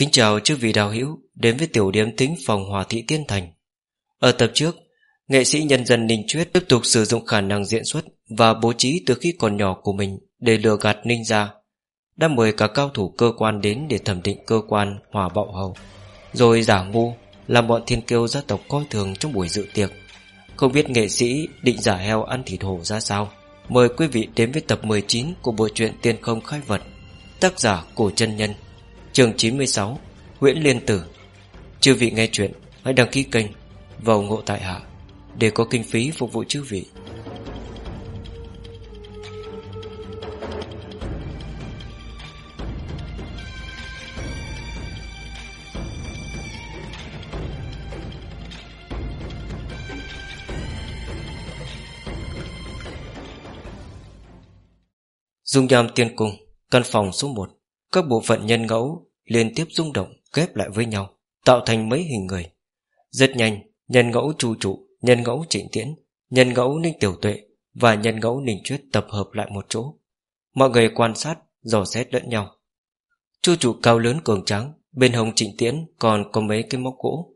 Kính chào chư vị đạo hữu đến với tiểu điểm tính phòng Hòa Thị Tiên Thành. Ở tập trước, nghệ sĩ nhân dân Ninh Chuyết tiếp tục sử dụng khả năng diễn xuất và bố trí từ khi còn nhỏ của mình để lừa gạt Ninh gia. Đã mời cả cao thủ cơ quan đến để thẩm định cơ quan Hòa Bạo Hầu, rồi giả ngu làm bọn thiên kiêu gia tộc coi thường trong buổi dự tiệc. Không biết nghệ sĩ định giả heo ăn thịt hổ ra sao. Mời quý vị đến với tập 19 của bộ truyện Tiên Không Khai Vật, tác giả Cổ chân Nhân Trường 96 Nguyễn Liên Tử. Chư vị nghe chuyện, Hãy đăng ký kênh Và ủng hộ tại hạ Để có kinh phí phục vụ chư vị. Dung nham tiên cung, Căn phòng số 1 các bộ phận nhân ngẫu liên tiếp rung động ghép lại với nhau tạo thành mấy hình người. Rất nhanh nhân ngẫu chu trụ nhân ngẫu trịnh tiễn nhân ngẫu ninh tiểu tuệ và nhân ngẫu ninh truyết tập hợp lại một chỗ. Mọi người quan sát dò xét lẫn nhau. Chu trụ cao lớn cường tráng bên hồng trịnh tiễn còn có mấy cái móc gỗ.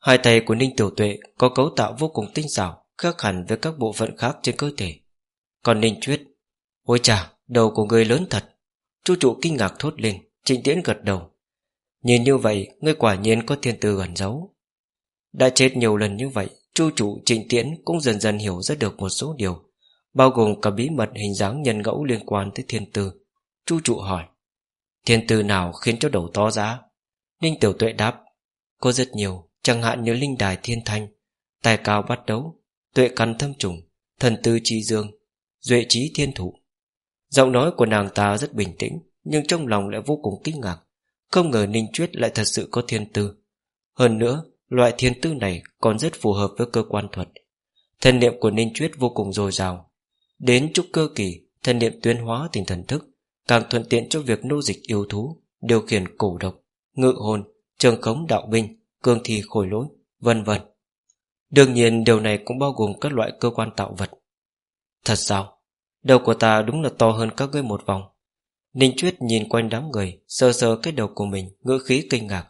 Hai tay của ninh tiểu tuệ có cấu tạo vô cùng tinh xảo khác hẳn với các bộ phận khác trên cơ thể. Còn ninh truyết, ôi chà đầu của người lớn thật chu trụ kinh ngạc thốt lên, Trịnh Tiễn gật đầu. Nhìn như vậy, Ngươi quả nhiên có thiên tư gần giấu. Đã chết nhiều lần như vậy, Chu chủ Trịnh Tiễn cũng dần dần hiểu ra được một số điều, Bao gồm cả bí mật hình dáng nhân ngẫu liên quan tới thiên tư. Chu trụ hỏi, Thiên tư nào khiến cho đầu to giá? Ninh Tiểu Tuệ đáp, Có rất nhiều, Chẳng hạn như linh đài thiên thanh, Tài cao bắt đấu Tuệ căn thâm trùng, Thần tư chi dương, Duệ trí thiên thủ Giọng nói của nàng ta rất bình tĩnh nhưng trong lòng lại vô cùng kinh ngạc. Không ngờ Ninh Chuyết lại thật sự có thiên tư. Hơn nữa, loại thiên tư này còn rất phù hợp với cơ quan thuật. Thần niệm của Ninh Chuyết vô cùng dồi dào. Đến trúc cơ kỳ, thần niệm tuyên hóa tình thần thức, càng thuận tiện cho việc nô dịch yêu thú, điều khiển cổ độc, ngự hồn, trường khống đạo binh, cương thi khôi lỗi, vân vân. Đương nhiên điều này cũng bao gồm các loại cơ quan tạo vật. Thật sao? Đầu của ta đúng là to hơn các ngươi một vòng. Ninh Chuyết nhìn quanh đám người Sờ sờ cái đầu của mình Ngữ khí kinh ngạc.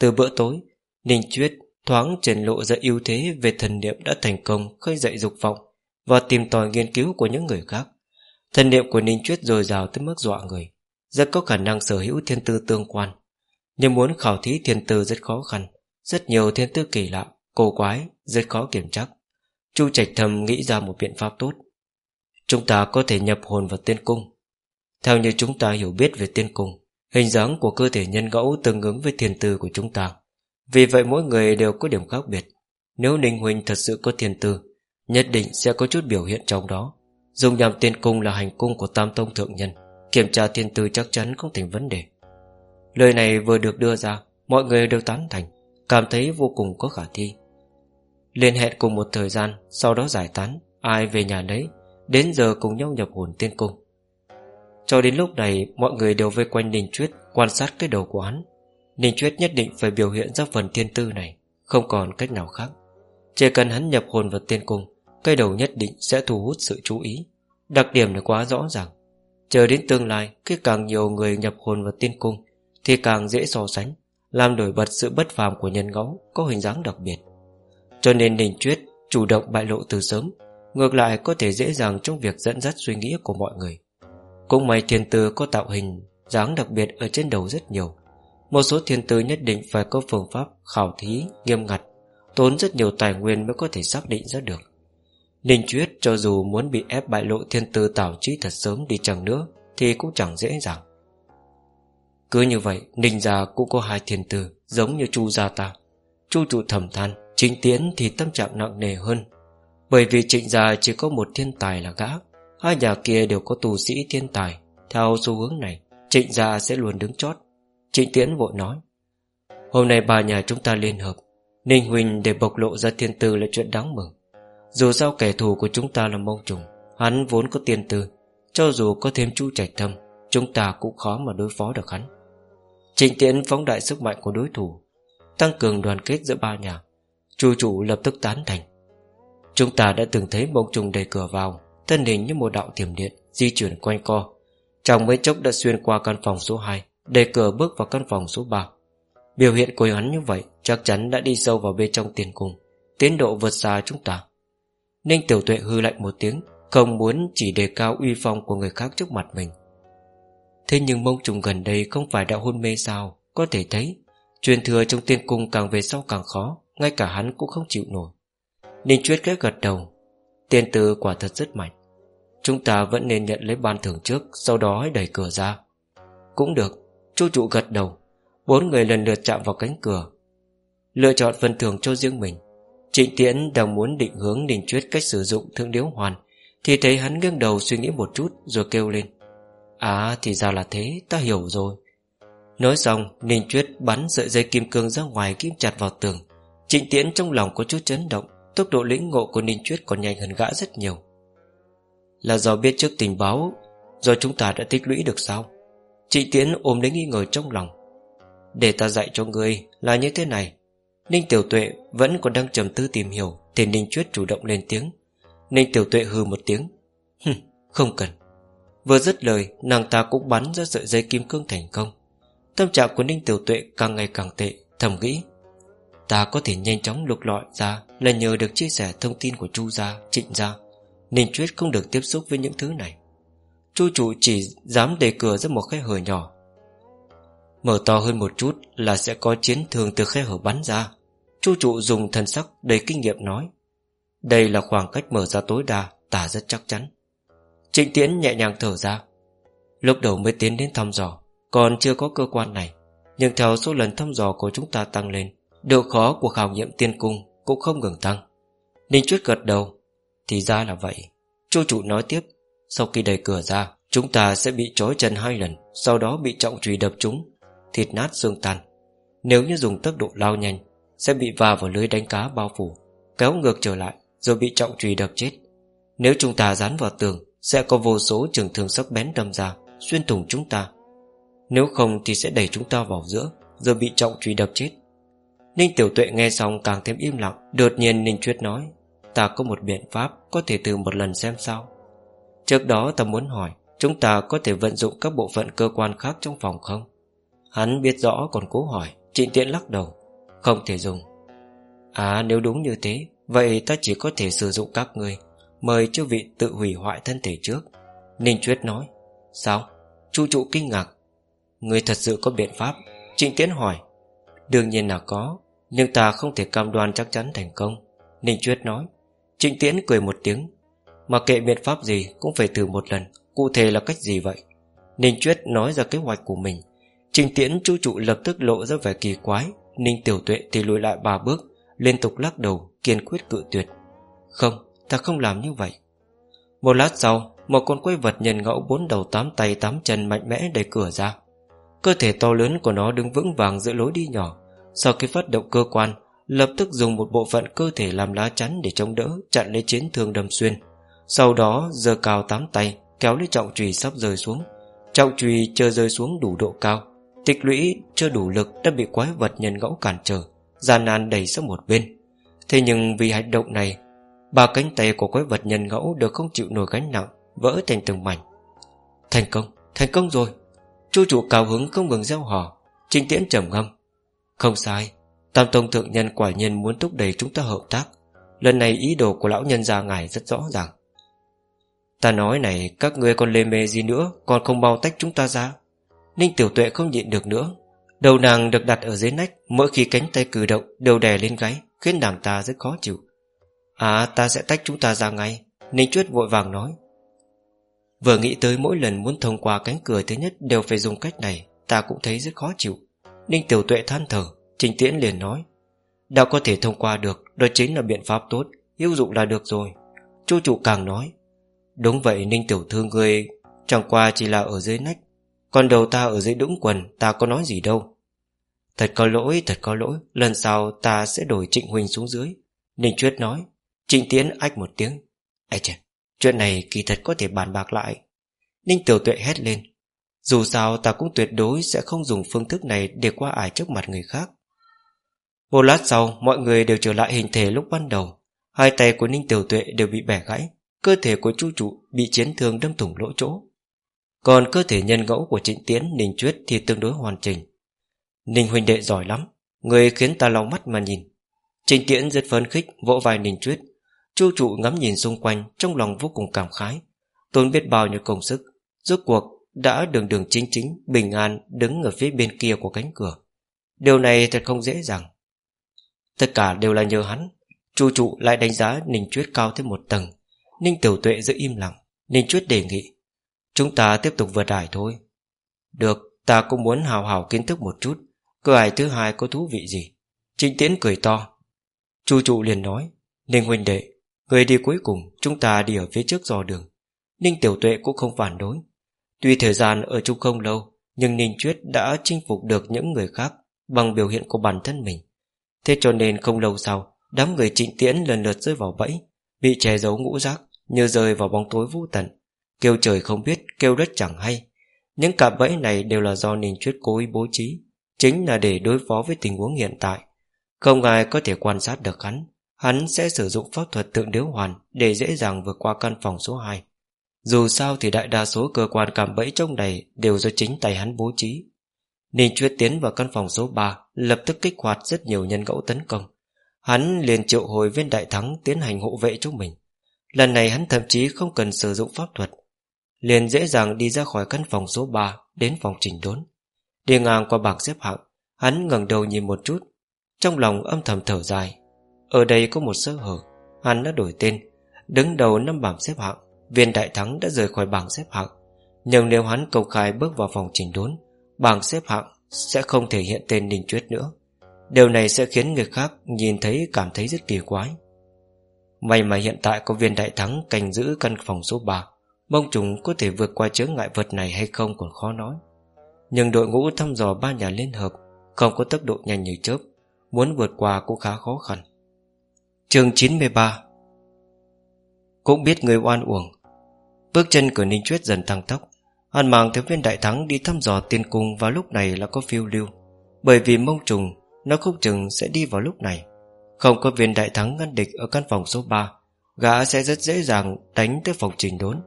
Từ bữa tối Ninh Chuyết thoáng triển lộ ra ưu thế Về thần niệm đã thành công khơi dậy dục vọng Và tìm tòi nghiên cứu của những người khác. Thần niệm của Ninh Chuyết dồi dào tới mức dọa người Rất có khả năng sở hữu thiên tư tương quan. Nhưng muốn khảo thí thiên tư rất khó khăn Rất nhiều thiên tư kỳ lạ Cổ quái, rất khó kiểm chắc Chu Trạch Thầm nghĩ ra một biện pháp tốt. Chúng ta có thể nhập hồn vào tiên cung. Theo như chúng ta hiểu biết về tiên cung, Hình dáng của cơ thể nhân ngẫu tương ứng với thiền tư của chúng ta. Vì vậy mỗi người đều có điểm khác biệt. Nếu Ninh Huynh thật sự có thiền tư, Nhất định sẽ có chút biểu hiện trong đó. Dùng nhằm tiên cung là hành cung của Tam Tông Thượng Nhân, Kiểm tra thiên tư chắc chắn không thành vấn đề. Lời này vừa được đưa ra, Mọi người đều tán thành, Cảm thấy vô cùng có khả thi. Liên hẹn cùng một thời gian, Sau đó giải tán, Ai về nhà đấy Đến giờ cùng nhau nhập hồn tiên cung. Cho đến lúc này, Mọi người đều vây quanh Ninh Chuyết, Quan sát cái đầu của hắn Ninh Chuyết nhất định phải biểu hiện ra phần thiên tư này, Không còn cách nào khác. Chỉ cần hắn nhập hồn vào tiên cung, Cái đầu nhất định sẽ thu hút sự chú ý. Đặc điểm này quá rõ ràng. Chờ đến tương lai, Khi càng nhiều người nhập hồn vào tiên cung, Thì càng dễ so sánh, Làm nổi bật sự bất phàm của nhân ngẫu Có hình dáng đặc biệt. Cho nên Ninh Chuyết chủ động bại lộ từ sớm Ngược lại có thể dễ dàng trong việc dẫn dắt suy nghĩ của mọi người. Cũng may thiên tư có tạo hình, dáng đặc biệt ở trên đầu rất nhiều. Một số thiên tư nhất định phải có phương pháp khảo thí, nghiêm ngặt, Tốn rất nhiều tài nguyên mới có thể xác định ra được. Ninh Chuyết cho dù muốn bị ép bại lộ thiên tư tảo trí thật sớm đi chẳng nữa, Thì cũng chẳng dễ dàng. Cứ như vậy, Ninh gia cũng có hai thiên tư, Giống như Chu gia ta Chu trụ thầm than, chính Tiễn thì tâm trạng nặng nề hơn. Bởi vì trịnh gia chỉ có một thiên tài là gã, Hai nhà kia đều có tù sĩ thiên tài. Theo xu hướng này, Trịnh gia sẽ luôn đứng chót. Trịnh Tiễn vội nói, Hôm nay ba nhà chúng ta liên hợp, Ninh Huỳnh để bộc lộ ra thiên tư là chuyện đáng mừng. Dù sao kẻ thù của chúng ta là mông trùng, Hắn vốn có tiền tư, Cho dù có thêm chu trạch thâm, Chúng ta cũng khó mà đối phó được hắn. Trịnh Tiễn phóng đại sức mạnh của đối thủ, Tăng cường đoàn kết giữa ba nhà. Chu chủ lập tức tán thành. Chúng ta đã từng thấy mông trùng đẩy cửa vào, Thân hình như một đạo thiểm điện, Di chuyển quanh co. Trong mấy chốc đã xuyên qua căn phòng số 2 Đẩy cửa bước vào căn phòng số 3 Biểu hiện của hắn như vậy Chắc chắn đã đi sâu vào bên trong tiền cung Tiến độ vượt xa chúng ta. Ninh Tiểu Tuệ hư lạnh một tiếng, Không muốn chỉ đề cao uy phong của người khác trước mặt mình. Thế nhưng mông trùng gần đây Không phải đã hôn mê sao? Có thể thấy, Truyền thừa trong tiên cung càng về sau càng khó, Ngay cả hắn cũng không chịu nổi. Ninh Chuyết cái gật đầu. Tiên tư quả thật rất mạnh. Chúng ta vẫn nên nhận lấy ban thưởng trước, Sau đó hãy đẩy cửa ra. Cũng được, Chu trụ gật đầu. Bốn người lần lượt chạm vào cánh cửa. Lựa chọn phần thưởng cho riêng mình. Trịnh Tiễn đang muốn định hướng Ninh Chuyết cách sử dụng thương điếu hoàn, Thì thấy hắn nghiêng đầu suy nghĩ một chút Rồi kêu lên. À thì ra là thế, ta hiểu rồi. Nói xong, Ninh Chuyết bắn sợi dây kim cương ra ngoài kim chặt vào tường. Trịnh Tiễn trong lòng có chút chấn động. Tốc độ lĩnh ngộ của Ninh Chuyết còn nhanh hơn gã rất nhiều. Là do biết trước tình báo Do chúng ta đã tích lũy được sao? Chị Tiễn ôm lấy nghi ngờ trong lòng. Để ta dạy cho ngươi là như thế này. Ninh Tiểu Tuệ vẫn còn đang trầm tư tìm hiểu Thì Ninh Chuyết chủ động lên tiếng. Ninh Tiểu Tuệ hư một tiếng. Hừm, không cần. Vừa dứt lời nàng ta cũng bắn ra sợi dây kim cương thành công. Tâm trạng của Ninh Tiểu Tuệ càng ngày càng tệ Thầm nghĩ. Ta có thể nhanh chóng lục lọi ra Là nhờ được chia sẻ thông tin của Chu gia, Trịnh gia nên Chuyết không được tiếp xúc với những thứ này. Chu chủ chỉ dám đề cửa ra một khe hở nhỏ. Mở to hơn một chút Là sẽ có chiến thường từ khe hở bắn ra. Chu trụ dùng thần sắc đầy kinh nghiệm nói Đây là khoảng cách mở ra tối đa Ta rất chắc chắn. Trịnh Tiễn nhẹ nhàng thở ra. Lúc đầu mới tiến đến thăm dò Còn chưa có cơ quan này Nhưng theo số lần thăm dò của chúng ta tăng lên Độ khó của khảo nghiệm tiên cung Cũng không ngừng tăng. Ninh Chuyết gật đầu. Thì ra là vậy. Chu trụ nói tiếp. Sau khi đẩy cửa ra, Chúng ta sẽ bị trói chân hai lần, Sau đó bị trọng trùy đập chúng. Thịt nát xương tan. Nếu như dùng tốc độ lao nhanh, Sẽ bị va vào lưới đánh cá bao phủ, Kéo ngược trở lại, Rồi bị trọng trùy đập chết. Nếu chúng ta dán vào tường, Sẽ có vô số trường thương sắc bén đâm ra, Xuyên thủng chúng ta. Nếu không thì sẽ đẩy chúng ta vào giữa, Rồi bị trọng trùy đập chết. Ninh Tiểu Tuệ nghe xong càng thêm im lặng, Đột nhiên Ninh Chuyết nói, Ta có một biện pháp, Có thể thử một lần xem sao. Trước đó ta muốn hỏi, Chúng ta có thể vận dụng các bộ phận cơ quan khác trong phòng không? Hắn biết rõ còn cố hỏi, Trịnh tiện lắc đầu, Không thể dùng. À nếu đúng như thế, Vậy ta chỉ có thể sử dụng các người Mời chư vị tự hủy hoại thân thể trước. Ninh Chuyết nói, Sao? Chu trụ kinh ngạc. Người thật sự có biện pháp? Trịnh Tiễn hỏi, Đương nhiên là có nhưng ta không thể cam đoan chắc chắn thành công. Ninh Chuyết nói. Trịnh Tiễn cười một tiếng. Mà kệ biện pháp gì cũng phải thử một lần. Cụ thể là cách gì vậy? Ninh Chuyết nói ra kế hoạch của mình. Trình tiễn chu trụ lập tức lộ ra vẻ kỳ quái. Ninh tiểu tuệ thì lùi lại ba bước, Liên tục lắc đầu, kiên quyết cự tuyệt. Không, ta không làm như vậy. Một lát sau, Một con quái vật nhân ngẫu bốn đầu tám tay tám chân mạnh mẽ đẩy cửa ra. Cơ thể to lớn của nó đứng vững vàng giữa lối đi nhỏ. Sau khi phát động cơ quan Lập tức dùng một bộ phận cơ thể làm lá chắn Để chống đỡ chặn lấy chiến thương đâm xuyên. Sau đó giơ cao tám tay Kéo lấy trọng trùy sắp rơi xuống. Trọng trùy chưa rơi xuống đủ độ cao. Tịch lũy chưa đủ lực đã bị quái vật nhân ngẫu cản trở gian nan đẩy sang một bên. Thế nhưng vì hành động này Ba cánh tay của quái vật nhân ngẫu Đều không chịu nổi gánh nặng Vỡ thành từng mảnh. Thành công, thành công rồi. Chu chủ cao hứng không ngừng gieo hò Trình tiễn trầm ngâm. Không sai, Tam Tông Thượng Nhân quả nhiên muốn thúc đẩy chúng ta hợp tác. Lần này ý đồ của lão nhân gia ngài rất rõ ràng. Ta nói này Các ngươi còn lê mê gì nữa Còn không bao tách chúng ta ra. Ninh tiểu tuệ không nhịn được nữa. Đầu nàng được đặt ở dưới nách Mỗi khi cánh tay cử động đều đè lên gáy Khiến nàng ta rất khó chịu. À ta sẽ tách chúng ta ra ngay Ninh Chuyết vội vàng nói. Vừa nghĩ tới mỗi lần muốn thông qua cánh cửa thứ nhất Đều phải dùng cách này Ta cũng thấy rất khó chịu. Ninh Tiểu Tuệ than thở Trình Tiễn liền nói Đã có thể thông qua được Đó chính là biện pháp tốt Hữu dụng là được rồi. Chu chủ càng nói Đúng vậy Ninh Tiểu Thư ngươi Chẳng qua chỉ là ở dưới nách Còn đầu ta ở dưới đũng quần Ta có nói gì đâu. Thật có lỗi, thật có lỗi Lần sau ta sẽ đổi Trịnh Huỳnh xuống dưới. Ninh Chuyết nói Trịnh Tiễn ách một tiếng Ê chà, chuyện này kỳ thật có thể bàn bạc lại. Ninh Tiểu Tuệ hét lên dù sao ta cũng tuyệt đối sẽ không dùng phương thức này để qua ải trước mặt người khác. Một lát sau, Mọi người đều trở lại hình thể lúc ban đầu. Hai tay của Ninh Tiểu Tuệ đều bị bẻ gãy, Cơ thể của chu trụ bị chiến thương đâm thủng lỗ chỗ. Còn cơ thể nhân ngẫu của trịnh tiến, Ninh Chuyết thì tương đối hoàn chỉnh. Ninh huynh đệ giỏi lắm, Người khiến ta lau mắt mà nhìn. Trịnh tiễn rất phấn khích, vỗ vai Ninh Chuyết. Chu trụ ngắm nhìn xung quanh, Trong lòng vô cùng cảm khái. Tốn biết bao nhiêu công sức, Rốt cuộc đã đường đường chính chính, Bình an, đứng ở phía bên kia của cánh cửa. Điều này thật không dễ dàng. Tất cả đều là nhờ hắn. Chu trụ lại đánh giá Ninh Chuyết cao thêm một tầng. Ninh Tiểu Tuệ giữ im lặng. Ninh Chuyết đề nghị, Chúng ta tiếp tục vượt ải thôi. Được, ta cũng muốn hào hào kiến thức một chút. Cửa ải thứ hai có thú vị gì? Trịnh Tiễn cười to. Chu trụ liền nói, Ninh huynh đệ, Người đi cuối cùng, chúng ta đi ở phía trước dò đường. Ninh Tiểu Tuệ cũng không phản đối. Tuy thời gian ở chung không lâu Nhưng Ninh Chuyết đã chinh phục được những người khác Bằng biểu hiện của bản thân mình. Thế cho nên không lâu sau Đám người trịnh tiễn lần lượt rơi vào bẫy Bị che giấu ngũ giác Như rơi vào bóng tối vô tận. Kêu trời không biết, kêu đất chẳng hay. Những cạm bẫy này đều là do Ninh Chuyết cố ý bố trí Chính là để đối phó với tình huống hiện tại. Không ai có thể quan sát được hắn. Hắn sẽ sử dụng pháp thuật tượng điếu hoàn Để dễ dàng vượt qua căn phòng số 2 dù sao thì đại đa số cơ quan cảm bẫy trong này Đều do chính tay hắn bố trí. Ninh Chuyết tiến vào căn phòng số 3 Lập tức kích hoạt rất nhiều nhân ngẫu tấn công. Hắn liền triệu hồi viên đại thắng Tiến hành hộ vệ cho mình. Lần này hắn thậm chí không cần sử dụng pháp thuật. Liền dễ dàng đi ra khỏi căn phòng số 3 Đến phòng trình đốn. Đi ngang qua bảng xếp hạng, Hắn ngẩng đầu nhìn một chút. Trong lòng âm thầm thở dài. Ở đây có một sơ hở. Hắn đã đổi tên, Đứng đầu năm bảng xếp hạng. Viên đại thắng đã rời khỏi bảng xếp hạng. Nhưng nếu hắn công khai bước vào phòng trình đốn, Bảng xếp hạng sẽ không thể hiện tên Ninh Chuyết nữa. Điều này sẽ khiến người khác nhìn thấy cảm thấy rất kỳ quái. May mà hiện tại có viên đại thắng canh giữ căn phòng số 3 Mong chúng có thể vượt qua chướng ngại vật này hay không còn khó nói. Nhưng đội ngũ thăm dò ba nhà liên hợp Không có tốc độ nhanh như chớp, Muốn vượt qua cũng khá khó khăn. Chương 93 Cũng biết người oan uổng Bước chân của Ninh Chuyết dần tăng tốc. Hắn mang theo viên đại thắng đi thăm dò tiên cung Vào lúc này là có phiêu lưu. Bởi vì mông trùng, Nó không chừng sẽ đi vào lúc này. Không có viên đại thắng ngăn địch ở căn phòng số 3 Gã sẽ rất dễ dàng đánh tới phòng trình đốn.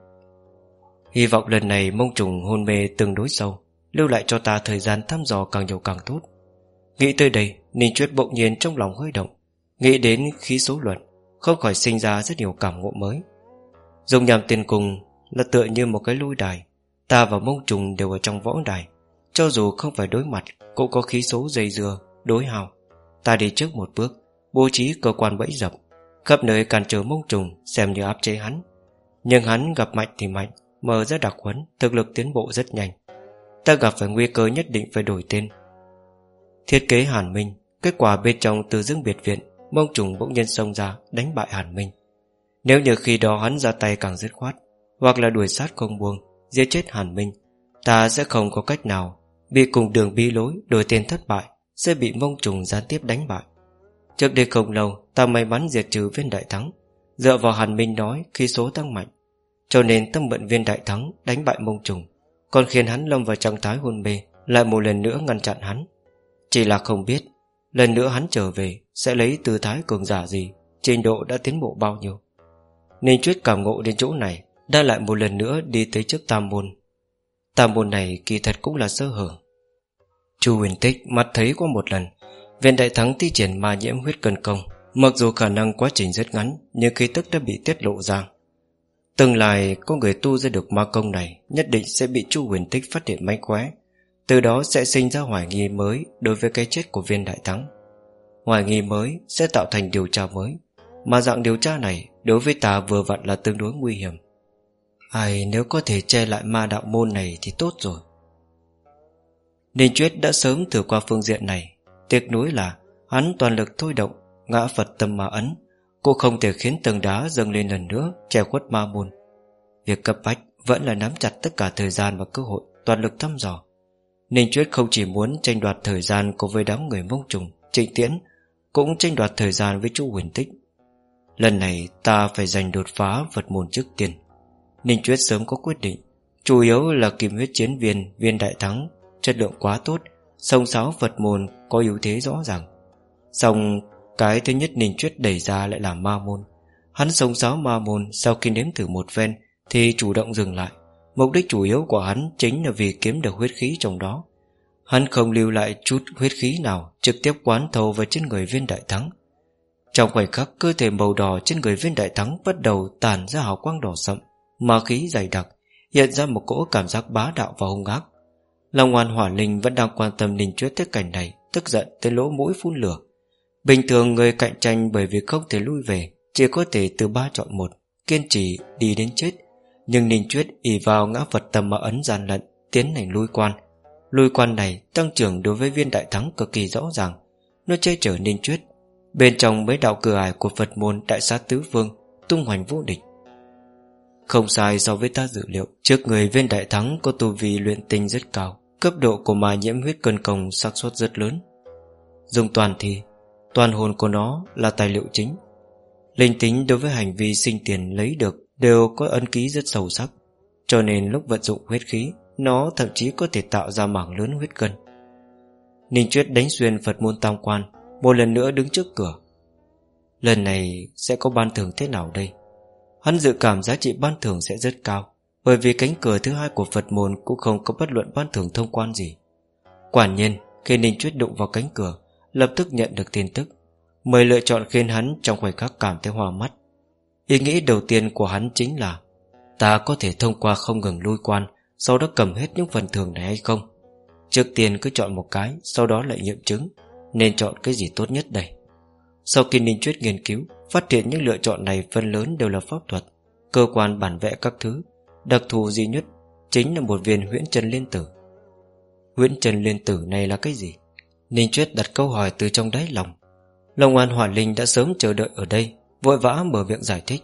Hy vọng lần này mông trùng hôn mê tương đối sâu, Lưu lại cho ta thời gian thăm dò càng nhiều càng tốt. Nghĩ tới đây, Ninh Chuyết bỗng nhiên trong lòng hơi động, Nghĩ đến khí số luận, Không khỏi sinh ra rất nhiều cảm ngộ mới. Dùng nhằm tiền cùng là tựa như một cái lôi đài. Ta và mông trùng đều ở trong võ đài. Cho dù không phải đối mặt Cũng có khí số dây dưa, đối hào. Ta đi trước một bước Bố trí cơ quan bẫy dập. Khắp nơi cản trở mông trùng Xem như áp chế hắn. Nhưng hắn gặp mạnh thì mạnh Mở ra đặc huấn Thực lực tiến bộ rất nhanh. Ta gặp phải nguy cơ nhất định phải đổi tên. Thiết kế Hàn Minh Kết quả bên trong từ dưỡng biệt viện Mông trùng bỗng nhiên xông ra đánh bại Hàn Minh. Nếu như khi đó hắn ra tay càng dứt khoát hoặc là đuổi sát không buông, Giết chết Hàn Minh, Ta sẽ không có cách nào Bị cùng đường bi lối đổi tên thất bại, Sẽ bị mông trùng gián tiếp đánh bại. Trước đây không lâu, Ta may mắn diệt trừ viên đại thắng, Dựa vào Hàn Minh nói khi số tăng mạnh, Cho nên tâm bận viên đại thắng Đánh bại mông trùng, Còn khiến hắn lâm vào trạng thái hôn mê, Lại một lần nữa ngăn chặn hắn. Chỉ là không biết, Lần nữa hắn trở về Sẽ lấy tư thái cường giả gì, Trình độ đã tiến bộ bao nhiêu. Nên chuyết cảm ngộ đến chỗ này đã lại một lần nữa đi tới trước tam môn. Tam môn này kỳ thật cũng là sơ hở. Chu huyền tích mắt thấy qua một lần, Viên đại thắng thi triển ma nhiễm huyết cân công, Mặc dù khả năng quá trình rất ngắn, Nhưng khí tức đã bị tiết lộ ra. Tương lai có người tu ra được ma công này, Nhất định sẽ bị Chu huyền tích phát hiện mánh khóe Từ đó sẽ sinh ra hoài nghi mới Đối với cái chết của viên đại thắng. Hoài nghi mới sẽ tạo thành điều tra mới, Mà dạng điều tra này Đối với ta vừa vặn là tương đối nguy hiểm. Ai nếu có thể che lại ma đạo môn này thì tốt rồi. Ninh Chuyết đã sớm thử qua phương diện này. Tiếc nuối là Hắn toàn lực thôi động, Ngã Phật tâm ma ấn. Cô không thể khiến tầng đá dâng lên lần nữa, Che khuất ma môn. Việc cấp bách vẫn là nắm chặt tất cả thời gian và cơ hội, Toàn lực thăm dò. Ninh Chuyết không chỉ muốn tranh đoạt thời gian Cùng với đám người mông trùng, Trịnh tiễn, Cũng tranh đoạt thời gian với chú huyền tích. Lần này ta phải giành đột phá Phật môn trước tiên. Ninh Chuyết sớm có quyết định. Chủ yếu là kim huyết chiến viên Viên đại thắng, Chất lượng quá tốt Sông sáo Phật môn có ưu thế rõ ràng. Xong, cái thứ nhất Ninh Chuyết đẩy ra lại là ma môn. Hắn sông sáo ma môn Sau khi nếm thử một ven Thì chủ động dừng lại. Mục đích chủ yếu của hắn chính là vì kiếm được huyết khí trong đó. Hắn không lưu lại chút huyết khí nào, Trực tiếp quán thầu vào trên người viên đại thắng. Trong khoảnh khắc, cơ thể màu đỏ trên người viên đại thắng Bắt đầu tàn ra hào quang đỏ sậm. Ma khí dày đặc, Hiện ra một cỗ cảm giác bá đạo và hung ác. Long ngoan hỏa linh vẫn đang quan tâm Ninh Chuyết tới cảnh này, Tức giận tới lỗ mũi phun lửa. Bình thường người cạnh tranh bởi vì không thể lui về, Chỉ có thể từ ba chọn một, Kiên trì đi đến chết. Nhưng Ninh Chuyết ỉ vào ngã Phật tầm mà ấn gian lận, Tiến hành lui quan. Lui quan này tăng trưởng đối với viên đại thắng cực kỳ rõ ràng. Nó che chở Ninh Chuyết. Bên trong mấy đạo cửa ải của Phật môn Đại xá Tứ Vương Tung hoành vô địch. Không sai so với ta dự liệu. Trước người viên đại thắng, có tu vi luyện tinh rất cao. Cấp độ của mà nhiễm huyết cân công xác suất rất lớn. Dùng toàn thì Toàn hồn của nó là tài liệu chính. Linh tính đối với hành vi sinh tiền lấy được Đều có ấn ký rất sâu sắc. Cho nên lúc vận dụng huyết khí, Nó thậm chí có thể tạo ra mảng lớn huyết cân. Ninh Chuyết đánh xuyên Phật môn tam quan, Một lần nữa đứng trước cửa. Lần này sẽ có ban thưởng thế nào đây? Hắn dự cảm giá trị ban thưởng sẽ rất cao, Bởi vì cánh cửa thứ hai của Phật môn Cũng không có bất luận ban thưởng thông quan gì. Quả nhiên, Khi Ninh Chuyết đụng vào cánh cửa, Lập tức nhận được tin tức. Mời lựa chọn khiến hắn trong khoảnh khắc cảm thấy hoa mắt. Ý nghĩ đầu tiên của hắn chính là, Ta có thể thông qua không ngừng lui quan, Sau đó cầm hết những phần thưởng này hay không? Trước tiên cứ chọn một cái, Sau đó lại nghiệm chứng, Nên chọn cái gì tốt nhất đây? Sau khi Ninh Chuyết nghiên cứu Phát hiện những lựa chọn này phần lớn đều là pháp thuật Cơ quan bản vẽ các thứ Đặc thù duy nhất Chính là một viên huyễn chân liên tử. Huyễn chân liên tử này là cái gì? Ninh Chuyết đặt câu hỏi từ trong đáy lòng. Long An Hỏa Linh đã sớm chờ đợi ở đây Vội vã mở miệng giải thích.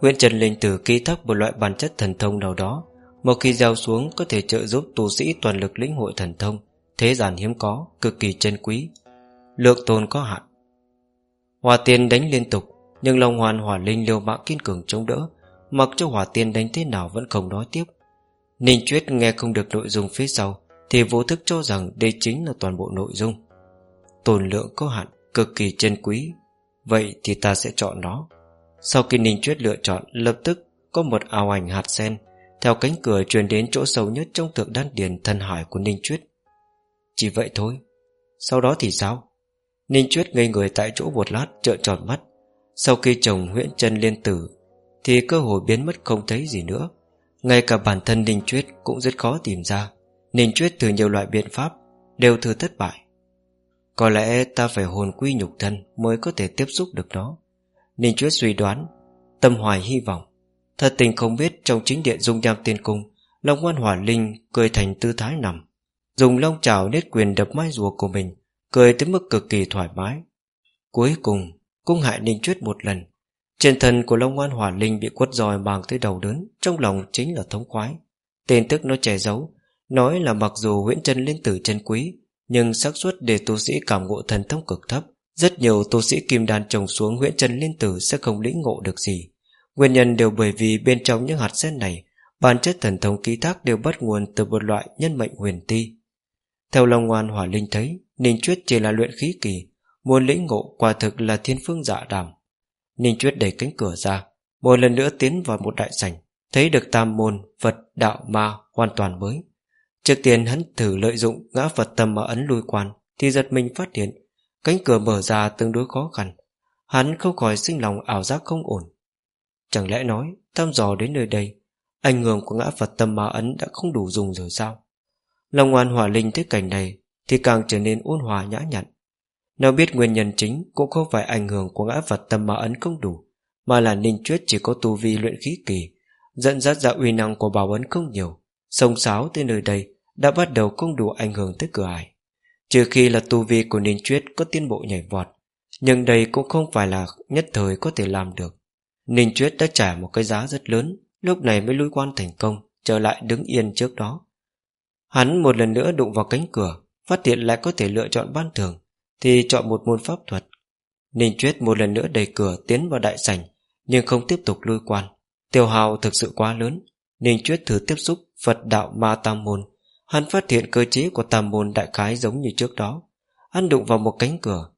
Nguyễn Trần Linh Tử ký thác một loại bản chất thần thông nào đó Một khi gieo xuống có thể trợ giúp tu sĩ toàn lực lĩnh hội thần thông Thế gian hiếm có, cực kỳ chân quý. Lượng tồn có hạn. Hòa tiên đánh liên tục, Nhưng Long Hoàn, Hỏa Linh liều mạng kiên cường chống đỡ. Mặc cho Hỏa tiên đánh thế nào vẫn không nói tiếp. Ninh Chuyết nghe không được nội dung phía sau, Thì vô thức cho rằng đây chính là toàn bộ nội dung. Tồn lượng có hạn, Cực kỳ chân quý. Vậy thì ta sẽ chọn nó. Sau khi Ninh Chuyết lựa chọn, Lập tức có một ảo ảnh hạt sen, Theo cánh cửa truyền đến chỗ sâu nhất Trong thượng đan điền thân hải của Ninh Chuyết. Chỉ vậy thôi. Sau đó thì sao? Ninh Chuyết ngây người tại chỗ một lát, trợn tròn mắt. Sau khi chồng huyễn chân liên tử, Thì cơ hội biến mất không thấy gì nữa. Ngay cả bản thân Ninh Chuyết Cũng rất khó tìm ra. Ninh Chuyết thử nhiều loại biện pháp Đều thử thất bại. Có lẽ ta phải hồn quy nhục thân Mới có thể tiếp xúc được nó. Ninh Chuyết suy đoán, Tâm hoài hy vọng. Thật tình không biết trong chính điện dung nham tiên cung, Long ngoan hỏa linh cười thành tư thái nằm, Dùng long trào nết quyền đập mái rùa của mình Cười tới mức cực kỳ thoải mái. Cuối cùng Cung hại Ninh Chuyết một lần. Trên thân của Long ngoan hỏa linh bị quất roi mang tới đầu đớn, Trong lòng chính là thống khoái. Tên tức nó che giấu, Nói là mặc dù huyễn chân lên tử chân quý, nhưng xác suất để tu sĩ cảm ngộ thần thông cực thấp, Rất nhiều tu sĩ kim đan trồng xuống nguyễn Trần Liên Tử sẽ không lĩnh ngộ được gì. Nguyên nhân đều bởi vì bên trong những hạt sen này, Bản chất thần thông ký thác đều bắt nguồn từ một loại nhân mệnh huyền ti. Theo lòng ngoan hỏa linh thấy Ninh Chuyết chỉ là luyện khí kỳ Muốn lĩnh ngộ quả thực là thiên phương dạ đàm. Ninh Chuyết đẩy cánh cửa ra Một lần nữa tiến vào một đại sảnh Thấy được tam môn, Phật, đạo, ma hoàn toàn mới. Trước tiên hắn thử lợi dụng ngã Phật tâm mà ấn lui quan Thì giật mình phát hiện Cánh cửa mở ra tương đối khó khăn. Hắn không khỏi sinh lòng ảo giác không ổn. Chẳng lẽ nói Thăm dò đến nơi đây Ảnh hưởng của ngã Phật tâm ma ấn đã không đủ dùng rồi sao? Lòng ngoan hỏa linh thấy cảnh này thì càng trở nên ôn hòa nhã nhặn. Nó biết nguyên nhân chính Cũng không phải ảnh hưởng của ngã vật tâm ma ấn không đủ, Mà là ninh chuyết chỉ có tu vi luyện khí kỳ, Dẫn dắt ra uy năng của bảo ấn không nhiều, Sông sáo tới nơi đây đã bắt đầu không đủ ảnh hưởng tới cửa ải. Trừ khi là tu vi của Ninh Chuyết có tiến bộ nhảy vọt, nhưng đây cũng không phải là nhất thời có thể làm được. Ninh Chuyết đã trả một cái giá rất lớn, lúc này mới lui quan thành công, trở lại đứng yên trước đó. Hắn một lần nữa đụng vào cánh cửa phát hiện lại có thể lựa chọn ban thường thì chọn một môn pháp thuật. Ninh Chuyết một lần nữa đẩy cửa tiến vào đại sảnh, nhưng không tiếp tục lui quan tiêu hào thực sự quá lớn. Ninh Chuyết thử tiếp xúc Phật đạo ma tam môn. Hắn phát hiện cơ chế của tam môn đại khái giống như trước đó. Hắn đụng vào một cánh cửa.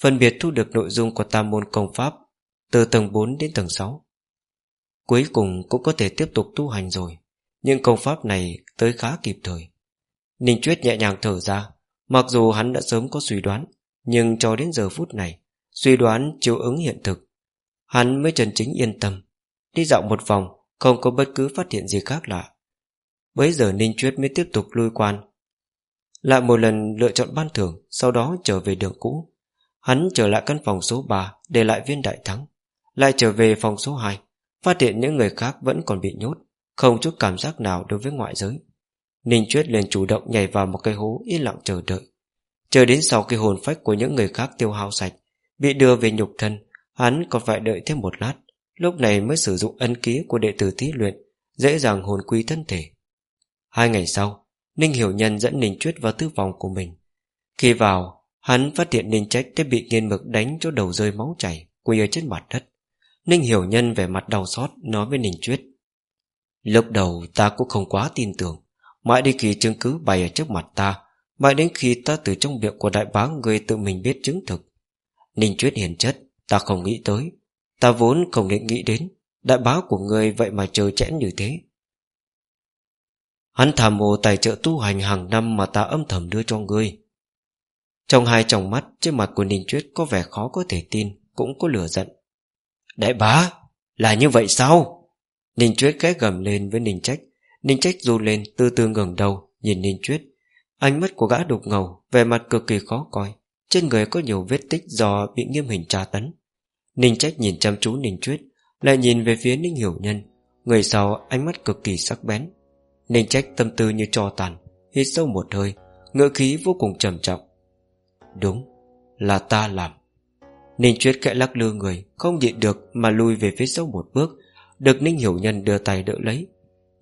Phân biệt thu được nội dung của tam môn công pháp Từ tầng 4 đến tầng 6 Cuối cùng cũng có thể tiếp tục tu hành rồi, Nhưng công pháp này tới khá kịp thời. Ninh Chuyết nhẹ nhàng thở ra Mặc dù hắn đã sớm có suy đoán, Nhưng cho đến giờ phút này, Suy đoán chiếu ứng hiện thực. Hắn mới chân chính yên tâm. Đi dạo một vòng, Không có bất cứ phát hiện gì khác lạ. Bấy giờ Ninh Chuyết mới tiếp tục lui quan. Lại một lần lựa chọn ban thưởng, Sau đó trở về đường cũ. Hắn trở lại căn phòng số 3 Để lại viên đại thắng. Lại trở về phòng số 2 Phát hiện những người khác vẫn còn bị nhốt, Không chút cảm giác nào đối với ngoại giới. Ninh Chuyết liền chủ động nhảy vào một cái hố, Yên lặng chờ đợi. Chờ đến sau khi hồn phách của những người khác tiêu hao sạch, Bị đưa về nhục thân, Hắn còn phải đợi thêm một lát, Lúc này mới sử dụng ân ký của đệ tử thí luyện, Dễ dàng hồn quy thân thể. Hai ngày sau, Ninh Hiểu Nhân dẫn Ninh Chuyết vào tư phòng của mình. Khi vào, Hắn phát hiện Ninh Trách đã bị nghiên mực đánh cho đầu rơi máu chảy, Quỳ ở trên mặt đất. Ninh Hiểu Nhân vẻ mặt đau xót Nói với Ninh Chuyết Lúc đầu ta cũng không quá tin tưởng Mãi đến khi chứng cứ bày ở trước mặt ta, Mãi đến khi ta từ trong miệng của đại bá Người tự mình biết chứng thực. Ninh Chuyết hiền chất, Ta không nghĩ tới. Ta vốn không định nghĩ đến, Đại bá của người vậy mà trời chẽn như thế. Hắn thảm mồ tài trợ tu hành hàng năm Mà ta âm thầm đưa cho ngươi Trong hai tròng mắt, Trên mặt của Ninh Chuyết có vẻ khó có thể tin, Cũng có lửa giận. Đại bá, Là như vậy sao? Ninh Chuyết ghé gầm lên với Ninh Trách. Ninh Trách du lên, từ từ ngẩng đầu, Nhìn Ninh Chuyết Ánh mắt của gã đục ngầu Về mặt cực kỳ khó coi. Trên người có nhiều vết tích do bị nghiêm hình tra tấn. Ninh Trách nhìn chăm chú Ninh Chuyết Lại nhìn về phía Ninh Hiểu Nhân. Người sau, ánh mắt cực kỳ sắc bén. Ninh Trách tâm tư như trò tàn, Hít sâu một hơi Ngựa khí vô cùng trầm trọng. Đúng, là ta làm. Ninh Chuyết kẽ lắc lư người, Không nhịn được mà lui về phía sau một bước, Được Ninh Hiểu Nhân đưa tay đỡ lấy.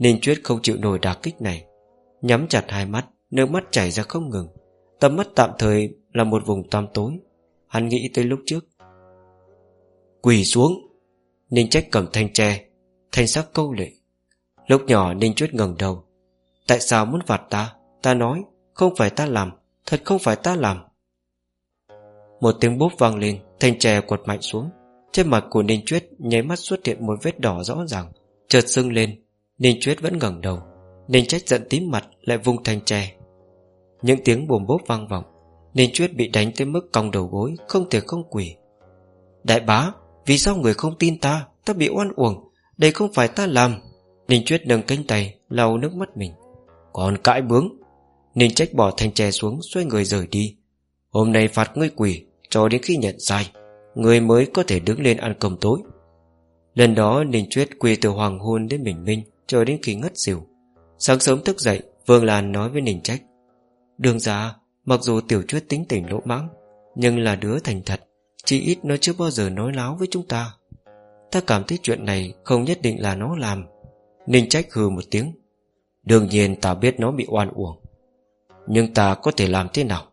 Ninh Chuyết không chịu nổi đả kích này. Nhắm chặt hai mắt, Nước mắt chảy ra không ngừng. Tầm mắt tạm thời là một vùng tăm tối. Hắn nghĩ tới lúc trước. Quỳ xuống. Ninh Trách cầm thanh tre, Thanh sắc câu lệ. Lúc nhỏ, Ninh Chuyết ngẩng đầu. Tại sao muốn phạt ta? Ta nói, không phải ta làm, Thật không phải ta làm. Một tiếng bốp vang lên, Thanh tre quật mạnh xuống. Trên mặt của Ninh Chuyết nháy mắt xuất hiện một vết đỏ rõ ràng, Chợt sưng lên. Ninh Chuyết vẫn ngẩng đầu Ninh Trách giận tím mặt lại vung thanh tre. Những tiếng bồm bốp vang vọng Ninh Chuyết bị đánh tới mức cong đầu gối, Không thể không quỳ. Đại bá, Vì sao người không tin ta? Ta bị oan uổng, Đây không phải ta làm. Ninh Chuyết nâng cánh tay, lau nước mắt mình. Còn cãi bướng. Ninh Trách bỏ thanh tre xuống, xoay người rời đi. Hôm nay phạt ngươi quỳ, Cho đến khi nhận sai, Người mới có thể đứng lên ăn cơm tối. Lần đó Ninh Chuyết quỳ từ hoàng hôn đến bình minh. Chờ đến khi ngất xỉu, Sáng sớm thức dậy, Vương Lan nói với Ninh Trách. Đường ra, Mặc dù tiểu chuyết tính tình lỗ mãng, Nhưng là đứa thành thật Chỉ ít nó chưa bao giờ nói láo với chúng ta. Ta cảm thấy chuyện này Không nhất định là nó làm. Ninh trách hừ một tiếng. Đương nhiên ta biết nó bị oan uổng. Nhưng ta có thể làm thế nào?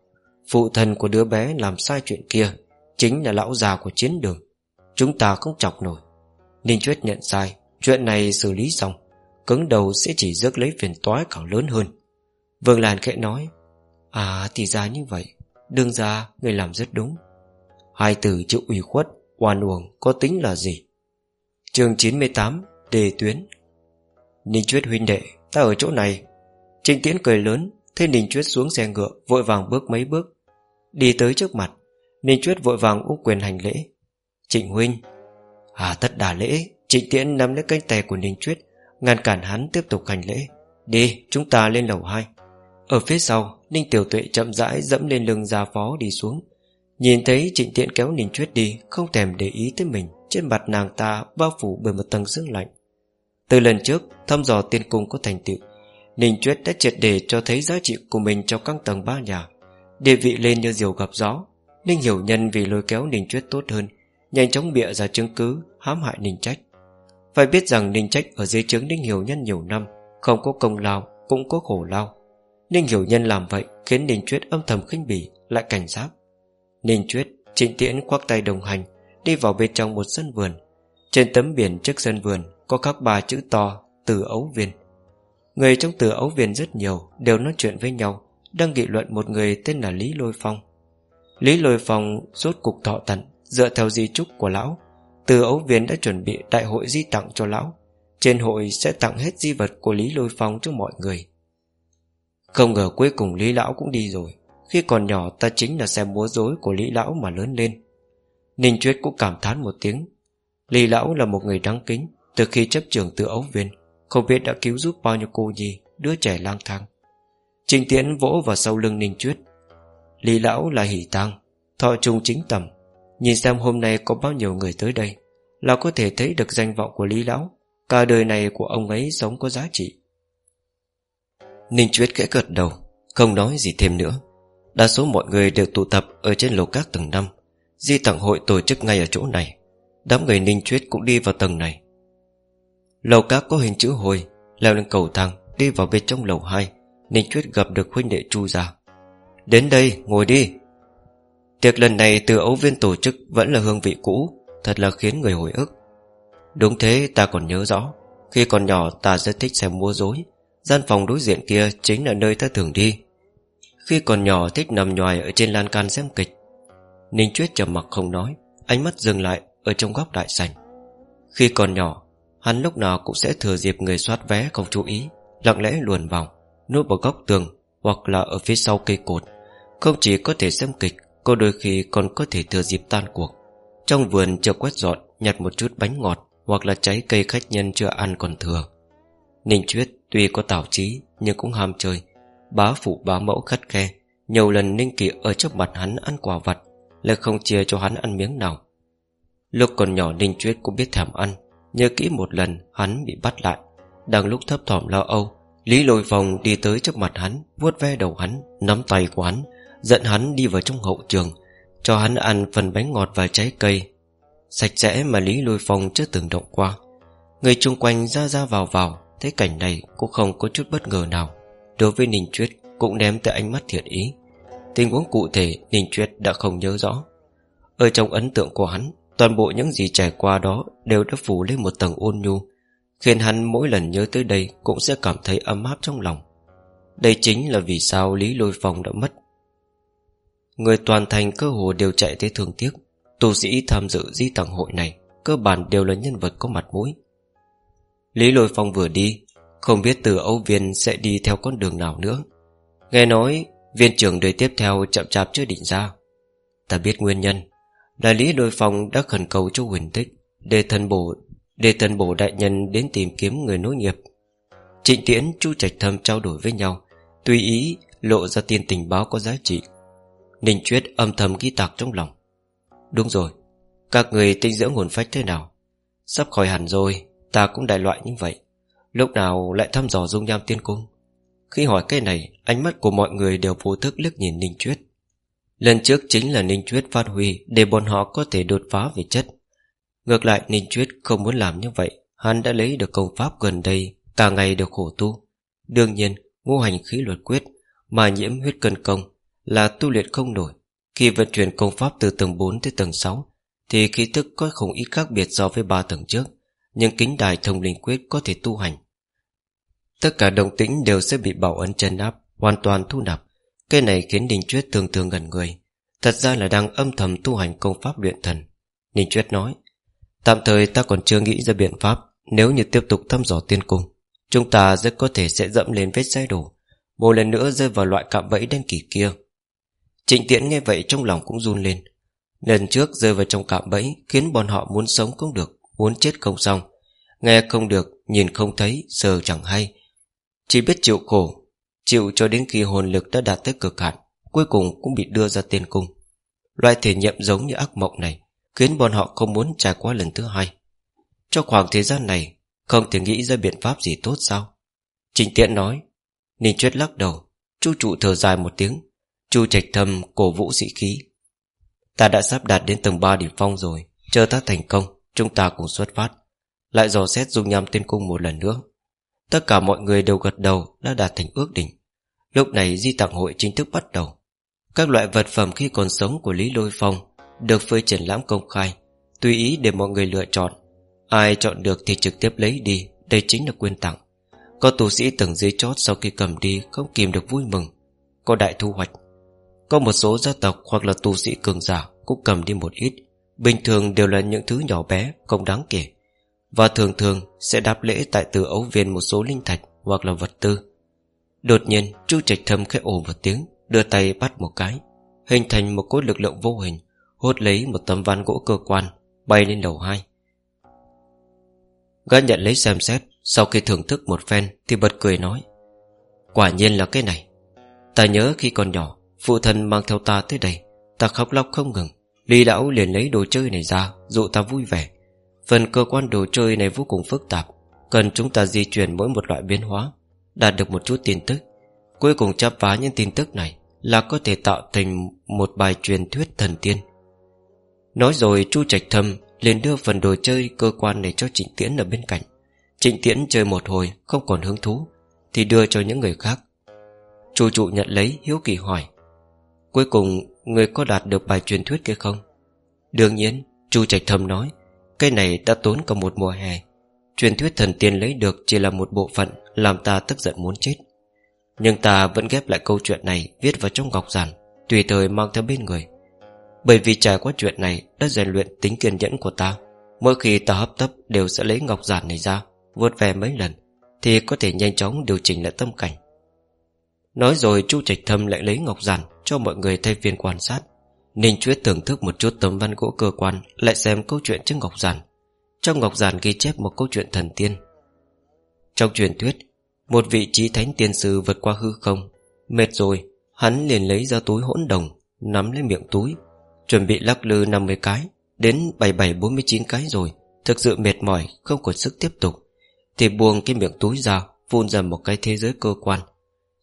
Phụ thân của đứa bé làm sai chuyện kia Chính là lão già của chiến đường. Chúng ta không chọc nổi. Ninh Chuyết nhận sai, Chuyện này xử lý xong. Cứng đầu sẽ chỉ rước lấy phiền toái càng lớn hơn. Vương Lan khẽ nói À thì ra như vậy. Đương ra người làm rất đúng. Hai từ chịu ủy khuất, Oan uổng có tính là gì? Chương 98 Đề tuyến. Ninh Chuyết huynh đệ, Ta ở chỗ này. Trịnh Tiễn cười lớn Thấy Ninh Chuyết xuống xe ngựa, Vội vàng bước mấy bước. Đi tới trước mặt, Ninh Chuyết vội vàng úp quyền hành lễ. Trịnh huynh. À tất đà lễ. Trịnh Tiễn nắm lấy cánh tay của Ninh Chuyết Ngăn cản hắn tiếp tục hành lễ. Đi, chúng ta lên lầu 2 Ở phía sau, Ninh Tiểu Tuệ chậm rãi dẫm lên lưng gia phó đi xuống. Nhìn thấy trịnh tiện kéo Ninh Chuyết đi, Không thèm để ý tới mình. Trên mặt nàng ta bao phủ bởi một tầng sương lạnh. Từ lần trước, thăm dò tiên cung có thành tựu. Ninh Chuyết đã triệt để cho thấy giá trị của mình Trong các tầng ba nhà. Địa vị lên như diều gặp gió. Ninh hiểu nhân vì lôi kéo Ninh Chuyết tốt hơn, Nhanh chóng bịa ra chứng cứ, hãm hại Ninh Trách. Phải biết rằng Ninh Trách ở dưới trướng Ninh Hiểu Nhân nhiều năm, Không có công lao, Cũng có khổ lao. Ninh Hiểu Nhân làm vậy Khiến Ninh Chuyết âm thầm khinh bỉ, Lại cảnh giác. Ninh Chuyết trịnh tiễn khoác tay đồng hành, Đi vào bên trong một sân vườn. Trên tấm biển trước sân vườn Có khắc ba chữ to, Từ ấu viên. Người trong từ ấu viên rất nhiều Đều nói chuyện với nhau, Đang nghị luận một người tên là Lý Lôi Phong. Lý Lôi Phong rốt cục thọ tận, Dựa theo di trúc của lão từ ấu viên đã chuẩn bị đại hội di tặng cho lão Trên hội sẽ tặng hết di vật của Lý Lôi Phong cho mọi người. Không ngờ cuối cùng Lý Lão cũng đi rồi Khi còn nhỏ ta chính là xem múa dối của Lý Lão mà lớn lên. Ninh Chuyết cũng cảm thán một tiếng Lý Lão là một người đáng kính Từ khi chấp trường từ ấu viên Không biết đã cứu giúp bao nhiêu cô nhi Đứa trẻ lang thang. Trình Tiễn vỗ vào sau lưng Ninh Chuyết Lý Lão là hỷ tăng, Thọ trung chính tầm Nhìn xem hôm nay có bao nhiêu người tới đây, Là có thể thấy được danh vọng của Lý Lão. Cả đời này của ông ấy sống có giá trị. Ninh Chuyết kẽ gật đầu, Không nói gì thêm nữa. Đa số mọi người đều tụ tập Ở trên lầu các tầng năm, Di tặng hội tổ chức ngay ở chỗ này. Đám người Ninh Chuyết cũng đi vào tầng này. Lầu các có hình chữ hồi, Leo lên cầu thang, Đi vào bên trong lầu 2 Ninh Chuyết gặp được huynh đệ Chu ra Đến đây, ngồi đi. Tiệc lần này từ ấu Viên tổ chức Vẫn là hương vị cũ, Thật là khiến người hồi ức. Đúng thế, ta còn nhớ rõ, Khi còn nhỏ ta rất thích xem mua dối Gian phòng đối diện kia chính là nơi ta thường đi. Khi còn nhỏ thích nằm nhòi Ở trên lan can xem kịch. Ninh Chuyết trầm mặc không nói, Ánh mắt dừng lại ở trong góc đại sảnh. Khi còn nhỏ, Hắn lúc nào cũng sẽ thừa dịp người soát vé không chú ý, Lặng lẽ luồn vào Núp vào góc tường Hoặc là ở phía sau cây cột. Không chỉ có thể xem kịch có đôi khi còn có thể thừa dịp tan cuộc. Trong vườn chờ quét dọn, Nhặt một chút bánh ngọt Hoặc là trái cây khách nhân chưa ăn còn thừa. Ninh Chuyết tuy có tảo trí Nhưng cũng ham chơi. Bá phụ bá mẫu khắt khe, Nhiều lần Ninh Kỳ ở trước mặt hắn ăn quà vặt, Lại không chia cho hắn ăn miếng nào. Lúc còn nhỏ Ninh Chuyết cũng biết thèm ăn, Nhớ kỹ một lần hắn bị bắt lại. Đang lúc thấp thỏm lo âu, Lý lôi phòng đi tới trước mặt hắn, vuốt ve đầu hắn, Nắm tay của hắn Dẫn hắn đi vào trong hậu trường, Cho hắn ăn phần bánh ngọt và trái cây. Sạch sẽ mà Lý lôi phong chưa từng động qua. Người chung quanh ra ra vào vào, Thấy cảnh này cũng không có chút bất ngờ nào. Đối với Ninh Chuyết, Cũng ném tới ánh mắt thiện ý. Tình huống cụ thể, Ninh Chuyết đã không nhớ rõ. Ở trong ấn tượng của hắn, Toàn bộ những gì trải qua đó Đều đã phủ lên một tầng ôn nhu, Khiến hắn mỗi lần nhớ tới đây Cũng sẽ cảm thấy ấm áp trong lòng. Đây chính là vì sao Lý Lôi Phong đã mất Người toàn thành cơ hồ đều chạy tới thương tiếc. Tu sĩ tham dự di tặng hội này, Cơ bản đều là nhân vật có mặt mũi. Lý Lôi Phong vừa đi, Không biết từ Âu Viên sẽ đi theo con đường nào nữa. Nghe nói, Viên trưởng đời tiếp theo chậm chạp chưa định ra. Ta biết nguyên nhân. Đại lý Lôi Phong đã khẩn cầu cho Huỳnh Tích Để thần bổ, Để thần bổ đại nhân đến tìm kiếm người nối nghiệp. Trịnh Tiễn, Chu Trạch Thâm trao đổi với nhau, Tùy ý lộ ra tiền tình báo có giá trị. Ninh Chuyết âm thầm ghi tạc trong lòng. Đúng rồi, Các người tinh dưỡng hồn phách thế nào? Sắp khỏi hẳn rồi, Ta cũng đại loại như vậy. Lúc nào lại thăm dò dung nham tiên cung? Khi hỏi cái này, Ánh mắt của mọi người đều vô thức liếc nhìn Ninh Chuyết. Lần trước chính là Ninh Chuyết phát huy Để bọn họ có thể đột phá về chất. Ngược lại, Ninh Chuyết không muốn làm như vậy. Hắn đã lấy được công pháp gần đây, Cả ngày được khổ tu. Đương nhiên, ngũ hành khí luật quyết Mà nhiễm huyết cân công là tu luyện không nổi Khi vận chuyển công pháp từ tầng 4 tới tầng 6 Thì khí thức có không ít khác biệt so với ba tầng trước, Nhưng kính đài thông linh quyết có thể tu hành. Tất cả động tĩnh đều sẽ bị bảo ấn chân áp, Hoàn toàn thu nạp. Cái này khiến đình Chuyết thường thường gần người. Thật ra là đang âm thầm tu hành công pháp luyện thần. Ninh Chuyết nói, Tạm thời ta còn chưa nghĩ ra biện pháp. Nếu như tiếp tục thăm dò tiên cung, Chúng ta rất có thể sẽ dẫm lên vết xe đổ. Một lần nữa rơi vào loại cạm bẫy đen kỳ kia. Trịnh tiễn nghe vậy trong lòng cũng run lên. Lần trước rơi vào trong cạm bẫy Khiến bọn họ muốn sống cũng được Muốn chết không xong. Nghe không được, nhìn không thấy, sờ chẳng hay. Chỉ biết chịu khổ Chịu cho đến khi hồn lực đã đạt tới cực hạn Cuối cùng cũng bị đưa ra tiên cung. Loại thể nghiệm giống như ác mộng này Khiến bọn họ không muốn trải qua lần thứ hai. Trong khoảng thời gian này Không thể nghĩ ra biện pháp gì tốt sao? Trình tiện nói Ninh Chuyết lắc đầu Chu trụ thở dài một tiếng Chu trạch thầm cổ vũ sĩ khí. Ta đã sắp đạt đến tầng 3 đỉnh phong rồi, Chờ ta thành công, Chúng ta cùng xuất phát. Lại dò xét dung nhằm tiên cung một lần nữa. Tất cả mọi người đều gật đầu, Đã đạt thành ước định Lúc này di tặng hội chính thức bắt đầu. Các loại vật phẩm khi còn sống của Lý Lôi Phong Được phơi triển lãm công khai, Tùy ý để mọi người lựa chọn. Ai chọn được thì trực tiếp lấy đi, Đây chính là quyên tặng. Có tù sĩ từng dưới chót sau khi cầm đi Không kìm được vui mừng. Có đại thu hoạch. Có một số gia tộc hoặc là tu sĩ cường giả Cũng cầm đi một ít. Bình thường đều là những thứ nhỏ bé, Không đáng kể. Và thường thường sẽ đáp lễ tại từ ấu viên một số linh thạch Hoặc là vật tư. Đột nhiên, Chu Trạch Thâm khẽ ồ một tiếng, Đưa tay bắt một cái, Hình thành một cốt lực lượng vô hình, Hốt lấy một tấm ván gỗ cơ quan, Bay lên đầu hai. Gã nhận lấy xem xét, Sau khi thưởng thức một phen Thì bật cười nói, Quả nhiên là cái này. Ta nhớ khi còn nhỏ Phụ thần mang theo ta tới đây. Ta khóc lóc không ngừng. Lý lão liền lấy đồ chơi này ra, Dụ ta vui vẻ. Phần cơ quan đồ chơi này vô cùng phức tạp. Cần chúng ta di chuyển mỗi một loại biến hóa, Đạt được một chút tin tức. Cuối cùng chắp vá những tin tức này Là có thể tạo thành một bài truyền thuyết thần tiên. Nói rồi, Chu Trạch Thâm liền đưa phần đồ chơi cơ quan này cho Trịnh Tiễn ở bên cạnh. Trịnh Tiễn chơi một hồi, Không còn hứng thú, Thì đưa cho những người khác. Chu trụ nhận lấy, hiếu kỳ hỏi Cuối cùng, Người có đạt được bài truyền thuyết kia không? Đương nhiên, Chu Trạch Thâm nói, Cái này đã tốn cả một mùa hè. Truyền thuyết thần tiên lấy được chỉ là một bộ phận Làm ta tức giận muốn chết. Nhưng ta vẫn ghép lại câu chuyện này Viết vào trong ngọc giản, Tùy thời mang theo bên người. Bởi vì trải qua chuyện này Đã rèn luyện tính kiên nhẫn của ta, Mỗi khi ta hấp tấp đều sẽ lấy ngọc giản này ra vượt về mấy lần, Thì có thể nhanh chóng điều chỉnh lại tâm cảnh. Nói rồi Chu Trạch Thâm lại lấy ngọc giản cho mọi người thay phiên quan sát. Ninh Chuyết thưởng thức một chút tấm văn gỗ cơ quan, Lại xem câu chuyện trước ngọc giản. Trong ngọc giản ghi chép một câu chuyện thần tiên. Trong truyền thuyết, Một vị trí thánh tiên sư vượt qua hư không. Mệt rồi, Hắn liền lấy ra túi hỗn đồng, Nắm lấy miệng túi, Chuẩn bị lắc lư 50 cái. Đến 77-49 cái rồi, Thực sự mệt mỏi, không còn sức tiếp tục. Thì buông cái miệng túi ra, Phun ra một cái thế giới cơ quan.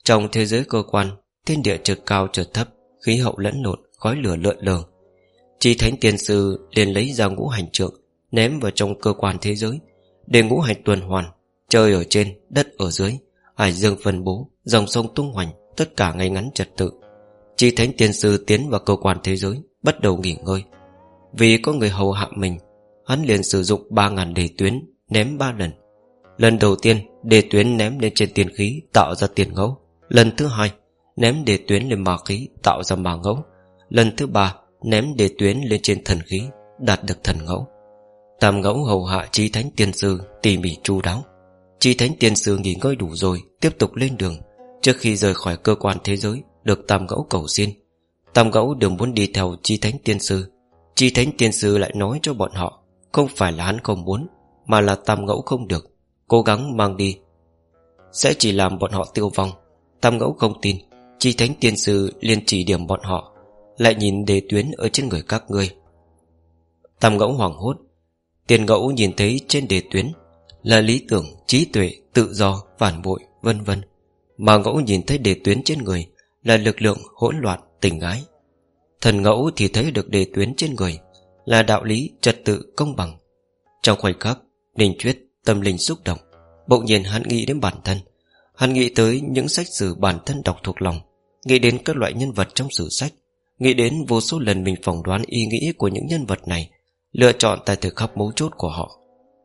Trong thế giới cơ quan Thiên địa trượt cao trượt thấp Khí hậu lẫn lộn khói lửa lượn lờ. Chi thánh tiên sư liền lấy ra ngũ hành trượng Ném vào trong cơ quan thế giới Để ngũ hành tuần hoàn Trời ở trên, đất ở dưới Hải dương phân bố, dòng sông tung hoành Tất cả ngay ngắn trật tự. Chi thánh tiên sư tiến vào cơ quan thế giới Bắt đầu nghỉ ngơi. Vì có người hầu hạ mình Hắn liền sử dụng 3.000 đề tuyến Ném 3 lần. Lần đầu tiên đề tuyến ném lên trên tiền khí Tạo ra tiền ngẫu. Lần thứ hai Ném đề tuyến lên ma khí, Tạo ra ma ngẫu. Lần thứ ba, Ném đề tuyến lên trên thần khí, Đạt được thần ngẫu. Tam ngẫu hầu hạ chi thánh tiên sư, Tỉ mỉ chu đáo. Chi thánh tiên sư nghỉ ngơi đủ rồi, Tiếp tục lên đường. Trước khi rời khỏi cơ quan thế giới, Được tam ngẫu cầu xin. Tam ngẫu đều muốn đi theo chi thánh tiên sư. Chi thánh tiên sư lại nói cho bọn họ, Không phải là hắn không muốn, Mà là tam ngẫu không được, Cố gắng mang đi. Sẽ chỉ làm bọn họ tiêu vong. Tam ngẫu không tin. Chi thánh tiên sư liền chỉ điểm bọn họ Lại nhìn đề tuyến ở trên người các ngươi. Tam ngẫu hoảng hốt Tiền ngẫu nhìn thấy trên đề tuyến Là lý tưởng, trí tuệ, tự do, phản bội, vân vân. Mà ngẫu nhìn thấy đề tuyến trên người Là lực lượng hỗn loạn, tình ái. Thần ngẫu thì thấy được đề tuyến trên người Là đạo lý, trật tự, công bằng. Trong khoảnh khắc Ninh Chuyết tâm linh xúc động Bỗng nhiên hắn nghĩ đến bản thân. Hắn nghĩ tới những sách sử bản thân đọc thuộc lòng, Nghĩ đến các loại nhân vật trong sử sách, Nghĩ đến vô số lần mình phỏng đoán ý nghĩ của những nhân vật này, Lựa chọn tại thời khắc mấu chốt của họ.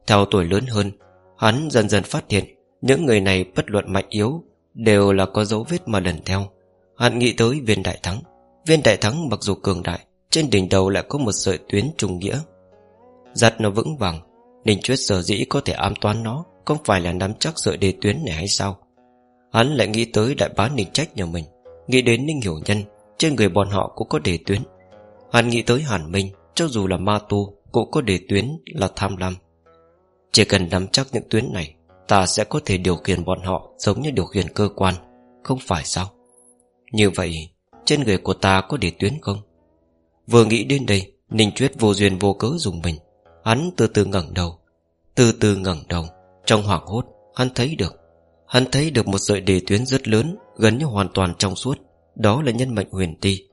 Theo tuổi lớn hơn, Hắn dần dần phát hiện Những người này bất luận mạnh yếu Đều là có dấu vết mà lần theo. Hắn nghĩ tới viên đại thắng. Viên đại thắng mặc dù cường đại, Trên đỉnh đầu lại có một sợi tuyến trùng nghĩa. Giặt nó vững vàng, Ninh Chuyết sở dĩ có thể ám toán nó, Không phải là nắm chắc sợi đề tuyến này hay sao? Hắn lại nghĩ tới đại bá Ninh Trách nhà mình, Nghĩ đến Ninh Hiểu Nhân, Trên người bọn họ cũng có đề tuyến. Hắn nghĩ tới Hàn Minh, Cho dù là ma tu, Cũng có đề tuyến là tham lam. Chỉ cần nắm chắc những tuyến này, Ta sẽ có thể điều khiển bọn họ Giống như điều khiển cơ quan, Không phải sao? Như vậy, trên người của ta có đề tuyến không? Vừa nghĩ đến đây, Ninh Chuyết vô duyên vô cớ dùng mình. Hắn từ từ ngẩng đầu, Từ từ ngẩng đầu, Trong hoảng hốt, hắn thấy được Hắn thấy được một sợi đề tuyến rất lớn, Gần như hoàn toàn trong suốt. Đó là nhân mệnh huyền ti.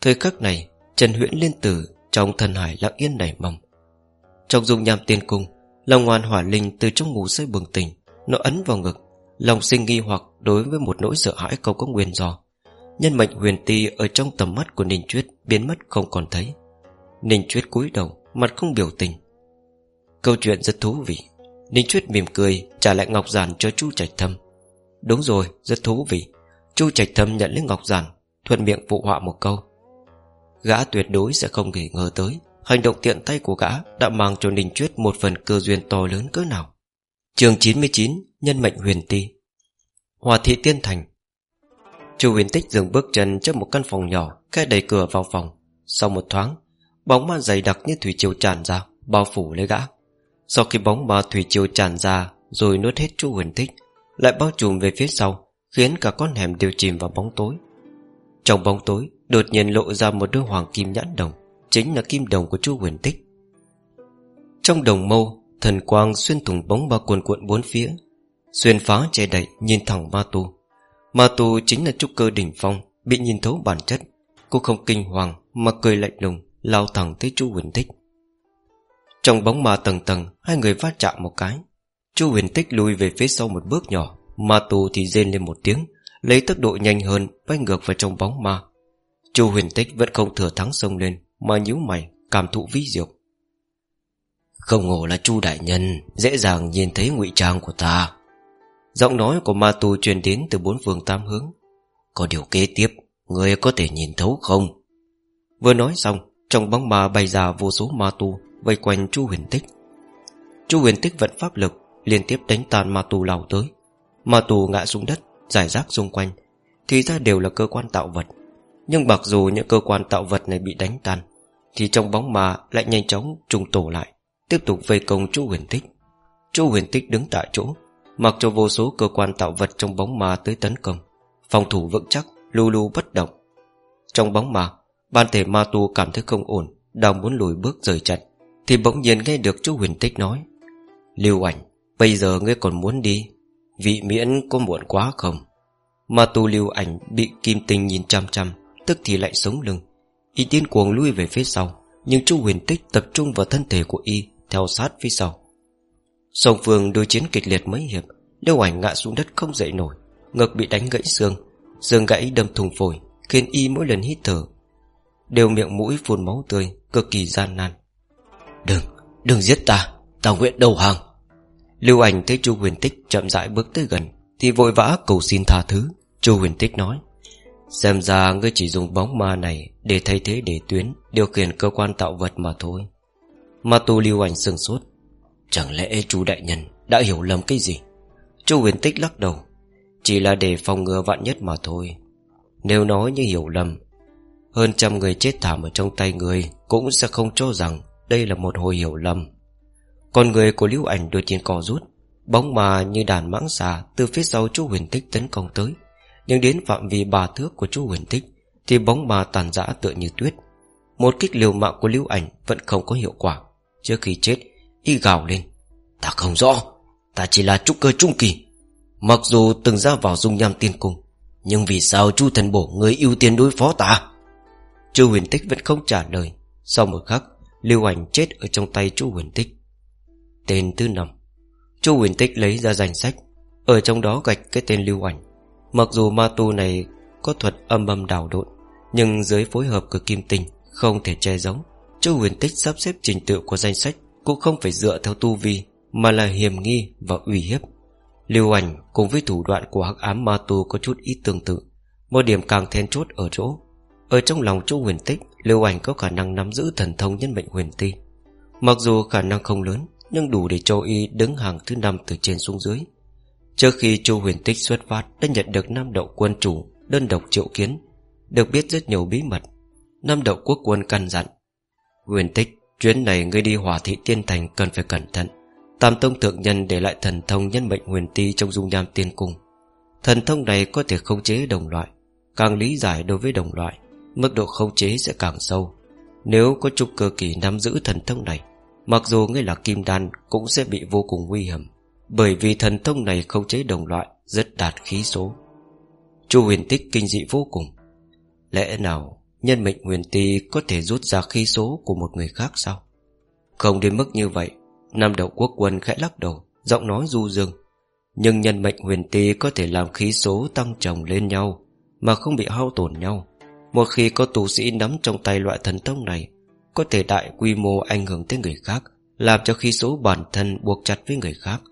Thời khắc này, Trần Huyễn liên tử Trong thần hải lặng yên nảy mầm. Trong dung nham tiên cung Lòng ngoan hỏa linh từ trong ngủ say bừng tỉnh, Nó ấn vào ngực, Lòng sinh nghi hoặc đối với một nỗi sợ hãi không có nguyên do. Nhân mệnh huyền ti Ở trong tầm mắt của Ninh Chuyết Biến mất không còn thấy. Ninh Chuyết cúi đầu, Mặt không biểu tình. Câu chuyện rất thú vị. Ninh Chuyết mỉm cười, trả lại ngọc giản cho chu Trạch Thâm. Đúng rồi, rất thú vị. Chu Trạch Thâm nhận lấy ngọc giản, Thuận miệng phụ họa một câu. Gã tuyệt đối sẽ không nghỉ ngờ tới, Hành động tiện tay của gã Đã mang cho Ninh Chuyết một phần cơ duyên to lớn cỡ nào. Trường 99 Nhân mệnh huyền ti. Hòa thị tiên thành. Chu huyền tích dừng bước chân trước một căn phòng nhỏ, Khe đẩy cửa vào phòng. Sau một thoáng, Bóng ma dày đặc như thủy triều tràn ra, Bao phủ lấy gã. Sau khi bóng ma thủy triều tràn ra, Rồi nuốt hết chu huyền tích Lại bao trùm về phía sau, Khiến cả con hẻm đều chìm vào bóng tối. Trong bóng tối, Đột nhiên lộ ra một đôi hoàng kim nhãn đồng, Chính là kim đồng của chu huyền tích Trong đồng mâu, Thần quang xuyên thủng bóng ba cuồn cuộn bốn phía, Xuyên phá che đậy, Nhìn thẳng ma tu. Ma tu chính là trúc cơ đỉnh phong, Bị nhìn thấu bản chất Cô không kinh hoàng mà cười lạnh lùng, Lao thẳng tới chu huyền tích trong bóng ma tầng tầng, Hai người va chạm một cái. Chu huyền tích lùi về phía sau một bước nhỏ. Ma tu thì rên lên một tiếng, Lấy tốc độ nhanh hơn, Bay ngược vào trong bóng ma. Chu huyền tích vẫn không thừa thắng sông lên, Mà nhíu mày, cảm thụ vi diệu. Không ngờ là chu đại nhân, Dễ dàng nhìn thấy ngụy trang của ta. Giọng nói của ma tu truyền đến từ bốn phương tam hướng. Có điều kế tiếp, Người có thể nhìn thấu không? Vừa nói xong, Trong bóng ma bay ra vô số ma tu Vây quanh chu huyền tích. Chu huyền tích vận pháp lực, Liên tiếp đánh tàn ma tù lào tới. Ma Tù ngã xuống đất, Giải rác xung quanh. Thì ra đều là cơ quan tạo vật. Nhưng mặc dù những cơ quan tạo vật này bị đánh tan, Thì trong bóng ma lại nhanh chóng trùng tổ lại, Tiếp tục vây công chu huyền tích. Chu huyền tích đứng tại chỗ, Mặc cho vô số cơ quan tạo vật trong bóng ma tới tấn công. Phòng thủ vững chắc, Lu lu bất động. Trong bóng ma Ban thể ma tu cảm thấy không ổn, Đang muốn lùi bước rời trận. Thì bỗng nhiên nghe được chú huyền tích nói. Lưu ảnh, Bây giờ ngươi còn muốn đi, Vị miễn có muộn quá không? Ma tu lưu ảnh bị kim tinh nhìn chăm chăm, Tức thì lại sống lưng. Y tiên cuồng lui về phía sau, Nhưng chú huyền tích tập trung vào thân thể của Y, Theo sát phía sau. Song phương đối chiến kịch liệt mấy hiệp, Lưu ảnh ngã xuống đất không dậy nổi, Ngực bị đánh gãy xương xương gãy đâm thùng phổi, Khiến y mỗi lần hít thở, Đều miệng mũi phun máu tươi, Cực kỳ gian nan. Đừng, đừng giết ta Ta nguyện đầu hàng. Lưu ảnh thấy chu huyền tích chậm rãi bước tới gần Thì vội vã cầu xin tha thứ. Chu huyền tích nói Xem ra ngươi chỉ dùng bóng ma này Để thay thế để tuyến Điều khiển cơ quan tạo vật mà thôi. Ma tu lưu ảnh sừng sốt Chẳng lẽ chú đại nhân đã hiểu lầm cái gì? Chu huyền tích lắc đầu Chỉ là để phòng ngừa vạn nhất mà thôi. Nếu nói như hiểu lầm Hơn trăm người chết thảm ở trong tay người Cũng sẽ không cho rằng đây là một hồi hiểu lầm. Con người của lưu ảnh đột nhiên co rút, Bóng mà như đàn mãng xà Từ phía sau chú huyền tích tấn công tới. Nhưng đến phạm vi bà thước của chú huyền tích Thì bóng mà tàn dã tựa như tuyết. Một kích liều mạng của lưu ảnh Vẫn không có hiệu quả. Trước khi chết, Y gào lên. Ta không rõ, Ta chỉ là trúc cơ trung kỳ. Mặc dù từng ra vào dung nham tiên cung, Nhưng vì sao chu thần bổ người ưu tiên đối phó ta? Chu huyền tích vẫn không trả lời. Sau một khắc Lưu ảnh chết ở trong tay chu huyền tích. Tên thứ năm. Chu huyền tích lấy ra danh sách. Ở trong đó gạch cái tên lưu ảnh. Mặc dù ma tu này có thuật âm âm đảo độn, Nhưng dưới phối hợp của kim tinh Không thể che giấu. Chu huyền tích sắp xếp trình tự của danh sách Cũng không phải dựa theo tu vi, Mà là hiểm nghi và uy hiếp. Lưu ảnh cùng với thủ đoạn của hắc ám ma tu có chút ít tương tự. Một điểm càng then chốt ở chỗ ở trong lòng chu huyền tích, Lưu ảnh có khả năng nắm giữ thần thông nhân mệnh huyền ti. Mặc dù khả năng không lớn, Nhưng đủ để cho y đứng hàng thứ năm từ trên xuống dưới. Trước khi chu huyền tích xuất phát, Đã nhận được năm đậu quân chủ, Đơn độc triệu kiến, Được biết rất nhiều bí mật. Năm đậu quốc quân căn dặn, Huyền tích, Chuyến này ngươi đi hỏa thị tiên thành cần phải cẩn thận. Tam tông thượng nhân để lại thần thông nhân mệnh huyền ti trong dung nham tiên cung. Thần thông này có thể khống chế đồng loại, Càng lý giải đối với đồng loại. Mức độ khống chế sẽ càng sâu. Nếu có trục cơ kỳ nắm giữ thần thông này, Mặc dù ngươi là kim đan Cũng sẽ bị vô cùng nguy hiểm, Bởi vì thần thông này khống chế đồng loại Rất đạt khí số. Chu huyền tích kinh dị vô cùng. Lẽ nào Nhân mệnh huyền ti có thể rút ra khí số Của một người khác sao? Không đến mức như vậy, Nam đậu quốc quân khẽ lắc đầu, Giọng nói du dương. Nhưng nhân mệnh huyền ti có thể làm khí số tăng chồng lên nhau, Mà không bị hao tổn nhau. Một khi có tù sĩ nắm trong tay loại thần thông này, Có thể đại quy mô ảnh hưởng tới người khác, Làm cho khí số bản thân buộc chặt với người khác.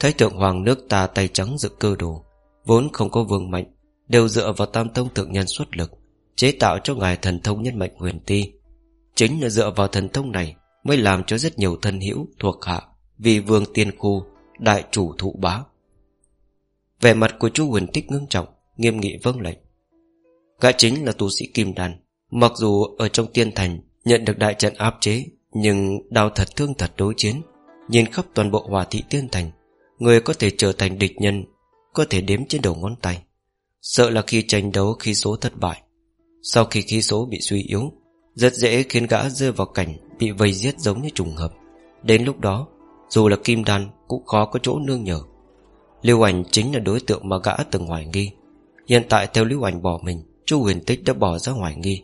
Thái thượng hoàng nước ta tay trắng dựng cơ đồ, Vốn không có vương mạnh, Đều dựa vào tam tông thượng nhân xuất lực, Chế tạo cho ngài thần thông nhân mệnh huyền ti. Chính là dựa vào thần thông này Mới làm cho rất nhiều thân hữu thuộc hạ Vì vương tiên khu, Đại chủ thụ bá. Vẻ mặt của chú Huỳnh Tích ngưng trọng, Nghiêm nghị vâng lệnh. Gã chính là tu sĩ Kim Đan. Mặc dù ở trong tiên thành Nhận được đại trận áp chế, Nhưng đau thật thương thật đối chiến. Nhìn khắp toàn bộ hòa thị tiên thành, Người có thể trở thành địch nhân, Có thể đếm trên đầu ngón tay. Sợ là khi tranh đấu khí số thất bại. Sau khi khí số bị suy yếu, Rất dễ khiến gã rơi vào cảnh Bị vây giết giống như trùng hợp. Đến lúc đó, Dù là kim đan cũng khó có chỗ nương nhờ. Lưu ảnh chính là đối tượng mà gã từng hoài nghi. Hiện tại theo Lưu ảnh bỏ mình Chu huyền tích đã bỏ ra ngoài nghi.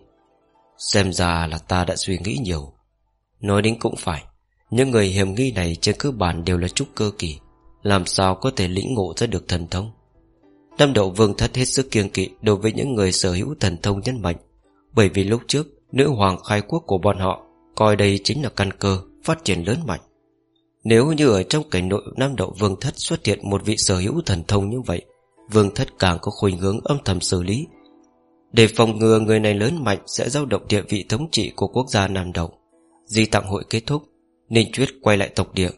Xem ra là ta đã suy nghĩ nhiều. Nói đến cũng phải, Những người hiểm nghi này trên cơ bản đều là trúc cơ kỳ, Làm sao có thể lĩnh ngộ ra được thần thông? Nam đậu vương thất hết sức kiêng kỵ Đối với những người sở hữu thần thông nhân mệnh Bởi vì lúc trước, Nữ hoàng khai quốc của bọn họ Coi đây chính là căn cơ Phát triển lớn mạnh. Nếu như ở trong cảnh nội Nam đậu vương thất xuất hiện Một vị sở hữu thần thông như vậy, Vương thất càng có khuynh hướng âm thầm xử lý để phòng ngừa người này lớn mạnh Sẽ giao động địa vị thống trị của quốc gia Nam đầu. Di tặng hội kết thúc, Ninh Chuyết quay lại tộc địa.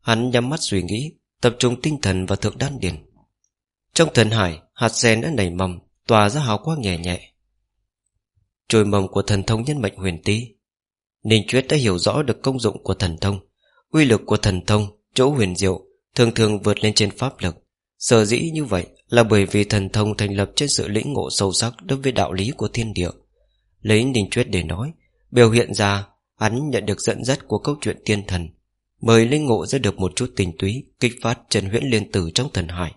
Hắn nhắm mắt suy nghĩ, Tập trung tinh thần vào thượng đan điển Trong thần hải, Hạt sen đã nảy mầm, Tỏa ra hào quang nhẹ nhẹ. Trồi mầm của thần thông nhân mệnh huyền tí. Ninh Chuyết đã hiểu rõ được công dụng của thần thông, Uy lực của thần thông, Chỗ huyền diệu, Thường thường vượt lên trên pháp lực. Sở dĩ như vậy là bởi vì thần thông thành lập trên sự lĩnh ngộ sâu sắc đối với đạo lý của thiên địa. Lấy Ninh Chuyết để nói, biểu hiện ra hắn nhận được dẫn dắt của câu chuyện tiên thần, mời linh ngộ ra được một chút tình túy kích phát trần huyễn liên tử trong thần hải.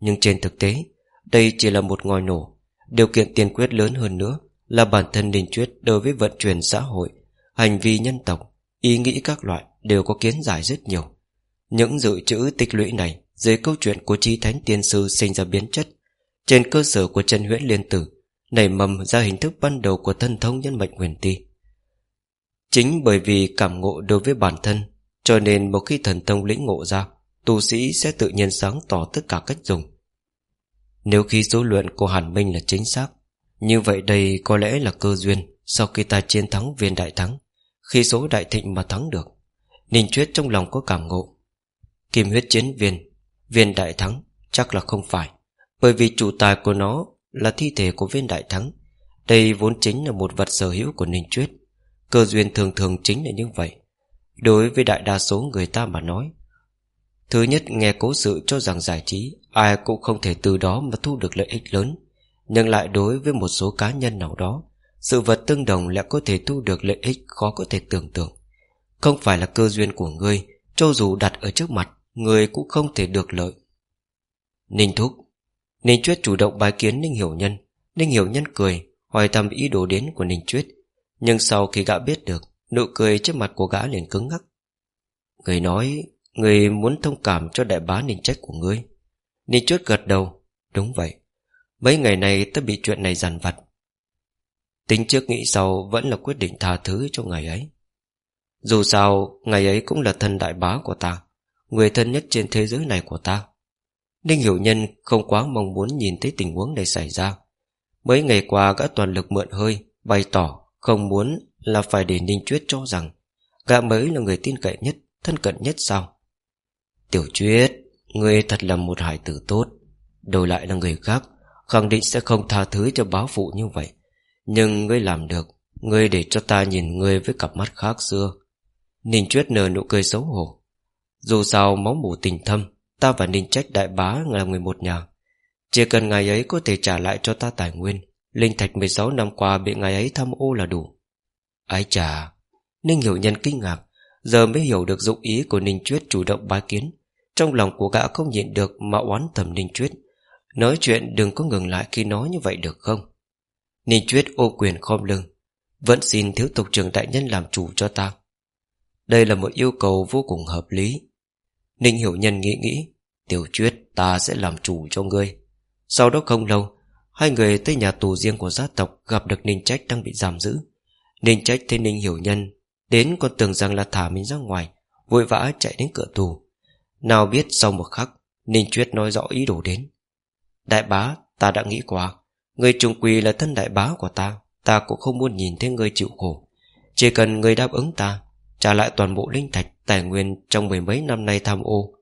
Nhưng trên thực tế, đây chỉ là một ngòi nổ. Điều kiện tiên quyết lớn hơn nữa là bản thân Ninh Chuyết đối với vận chuyển xã hội, hành vi nhân tộc, ý nghĩ các loại đều có kiến giải rất nhiều. Những dự trữ tích lũy này dưới câu chuyện của chi thánh tiên sư sinh ra biến chất, trên cơ sở của chân huyễn liên tử, nảy mầm ra hình thức ban đầu của thân thông nhân mệnh huyền ti. Chính bởi vì cảm ngộ đối với bản thân, cho nên một khi thần thông lĩnh ngộ ra, tu sĩ sẽ tự nhiên sáng tỏ tất cả cách dùng. Nếu khi số luận của hàn minh là chính xác, như vậy đây có lẽ là cơ duyên sau khi ta chiến thắng viên đại thắng, khi số đại thịnh mà thắng được. Ninh chuyết trong lòng có cảm ngộ. Kim huyết chiến viên Viên đại thắng chắc là không phải, Bởi vì chủ tài của nó Là thi thể của viên đại thắng. Đây vốn chính là một vật sở hữu của Ninh Chuyết Cơ duyên thường thường chính là như vậy. Đối với đại đa số người ta mà nói, Thứ nhất nghe cố sự cho rằng giải trí Ai cũng không thể từ đó mà thu được lợi ích lớn. Nhưng lại đối với một số cá nhân nào đó, Sự vật tương đồng lại có thể thu được lợi ích khó có thể tưởng tượng. Không phải là cơ duyên của ngươi, Cho dù đặt ở trước mặt Người cũng không thể được lợi. Ninh thúc, Ninh Chuyết chủ động bái kiến Ninh Hiểu Nhân. Ninh Hiểu Nhân cười, Hỏi thăm ý đồ đến của Ninh Chuyết. Nhưng sau khi gã biết được, Nụ cười trước mặt của gã liền cứng ngắc. Người nói, Người muốn thông cảm cho đại bá Ninh Trách của ngươi. Ninh Chuyết gật đầu, Đúng vậy. Mấy ngày này ta bị chuyện này giàn vặt. Tính trước nghĩ sau Vẫn là quyết định tha thứ cho ngày ấy. Dù sao, Ngày ấy cũng là thân đại bá của ta. Người thân nhất trên thế giới này của ta. Ninh Hiểu Nhân không quá mong muốn nhìn thấy tình huống này xảy ra. Mấy ngày qua gã toàn lực mượn hơi, Bày tỏ không muốn là phải để Ninh Chuyết cho rằng Gã mới là người tin cậy nhất, Thân cận nhất sao? Tiểu Chuyết, Ngươi thật là một hải tử tốt. Đổi lại là người khác, Khẳng định sẽ không tha thứ cho báo phụ như vậy. Nhưng ngươi làm được, Ngươi để cho ta nhìn ngươi với cặp mắt khác xưa. Ninh Chuyết nở nụ cười xấu hổ dù sao, máu mủ tình thâm, Ta và Ninh Trách đại bá là người một nhà. Chỉ cần ngài ấy có thể trả lại cho ta tài nguyên, Linh Thạch 16 năm qua bị ngài ấy thăm ô là đủ. Ái chà, Ninh Hiểu Nhân kinh ngạc, Giờ mới hiểu được dụng ý của Ninh Chuyết chủ động bái kiến. Trong lòng của gã không nhịn được Mà oán thầm Ninh Chuyết Nói chuyện đừng có ngừng lại khi nói như vậy được không? Ninh Chuyết ô quyền khom lưng, Vẫn xin thiếu tục trưởng đại nhân làm chủ cho ta. Đây là một yêu cầu vô cùng hợp lý. Ninh Hiểu Nhân nghĩ nghĩ, Tiểu Chuyết, ta sẽ làm chủ cho ngươi. Sau đó không lâu, Hai người tới nhà tù riêng của gia tộc Gặp được Ninh Trách đang bị giam giữ. Ninh Trách thấy Ninh Hiểu Nhân Đến còn tưởng rằng là thả mình ra ngoài, Vội vã chạy đến cửa tù. Nào biết sau một khắc, Ninh Chuyết nói rõ ý đồ đến. Đại bá, ta đã nghĩ qua Người trùng quỳ là thân đại bá của ta Ta cũng không muốn nhìn thấy người chịu khổ. Chỉ cần người đáp ứng ta Trả lại toàn bộ linh thạch, Tài nguyên trong mười mấy năm nay tham ô.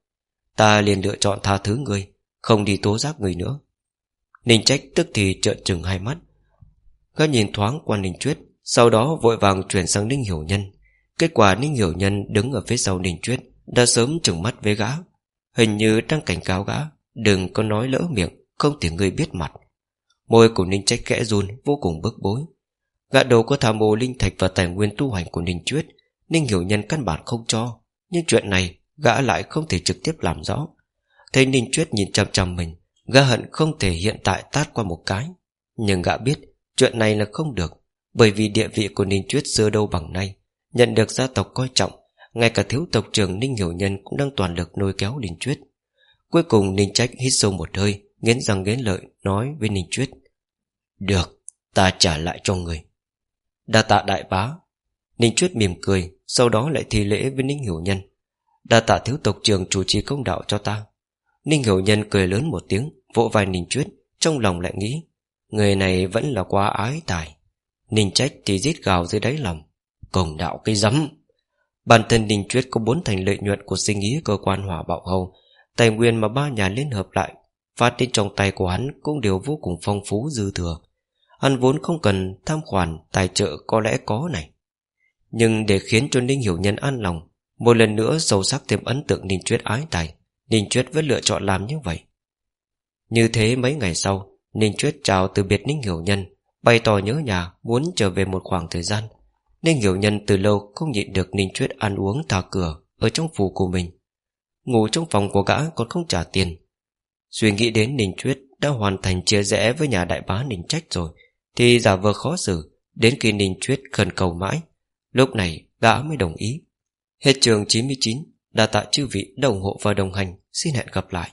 Ta liền lựa chọn tha thứ người Không đi tố giác người nữa. Ninh trách tức thì trợn trừng hai mắt. Gã nhìn thoáng qua Ninh Chuyết Sau đó vội vàng chuyển sang Ninh Hiểu Nhân. Kết quả Ninh Hiểu Nhân đứng ở phía sau Ninh Chuyết Đã sớm trừng mắt với gã. Hình như đang cảnh cáo gã, Đừng có nói lỡ miệng, Không thể người biết mặt. Môi của Ninh Trách kẽ run, vô cùng bức bối. Gã đầu có tham mô linh thạch và tài nguyên tu hành của Ninh Chuyết Ninh Hiểu Nhân căn bản không cho, Nhưng chuyện này gã lại không thể trực tiếp làm rõ. Thấy Ninh Chuyết nhìn chằm chằm mình, Gã hận không thể hiện tại tát qua một cái. Nhưng gã biết Chuyện này là không được, Bởi vì địa vị của Ninh Chuyết xưa đâu bằng nay. Nhận được gia tộc coi trọng, Ngay cả thiếu tộc trưởng Ninh Hiểu Nhân Cũng đang toàn lực nôi kéo Ninh Chuyết. Cuối cùng Ninh Trách hít sâu một hơi, Nghiến răng nghiến lợi, nói với Ninh Chuyết, Được, Ta trả lại cho người. Đa tạ đại bá. Ninh Chuyết mỉm cười, Sau đó lại thi lễ với Ninh Hiểu Nhân. Đa tạ thiếu tộc trưởng chủ trì công đạo cho ta. Ninh Hiểu Nhân cười lớn một tiếng, Vỗ vai Ninh Chuyết, Trong lòng lại nghĩ, Người này vẫn là quá ái tài. Ninh Trách thì giết gào dưới đáy lòng, Công đạo cái rắm. Bản thân Ninh Chuyết có bốn thành lợi nhuận Của sinh ý cơ quan hỏa bạo hầu, Tài nguyên mà ba nhà liên hợp lại, Phát đến trong tay của hắn Cũng đều vô cùng phong phú dư thừa. Hắn vốn không cần tham khoản Tài trợ có lẽ có này. Nhưng để khiến cho Ninh Hiểu Nhân an lòng, Một lần nữa sâu sắc thêm ấn tượng Ninh Chuyết ái tài, Ninh Chuyết vẫn lựa chọn làm như vậy. Như thế mấy ngày sau, Ninh Chuyết chào từ biệt Ninh Hiểu Nhân, Bày tỏ nhớ nhà Muốn trở về một khoảng thời gian. Ninh Hiểu Nhân từ lâu không nhịn được Ninh Chuyết ăn uống thả cửa Ở trong phủ của mình. Ngủ trong phòng của gã còn không trả tiền. Suy nghĩ đến Ninh Chuyết Đã hoàn thành chia rẽ với nhà đại bá Ninh Trách rồi, Thì giả vờ khó xử, Đến khi Ninh Chuyết khẩn cầu mãi Lúc này, gã mới đồng ý. Hết trường 99 đã tạ chư vị đồng hộ và đồng hành. Xin hẹn gặp lại.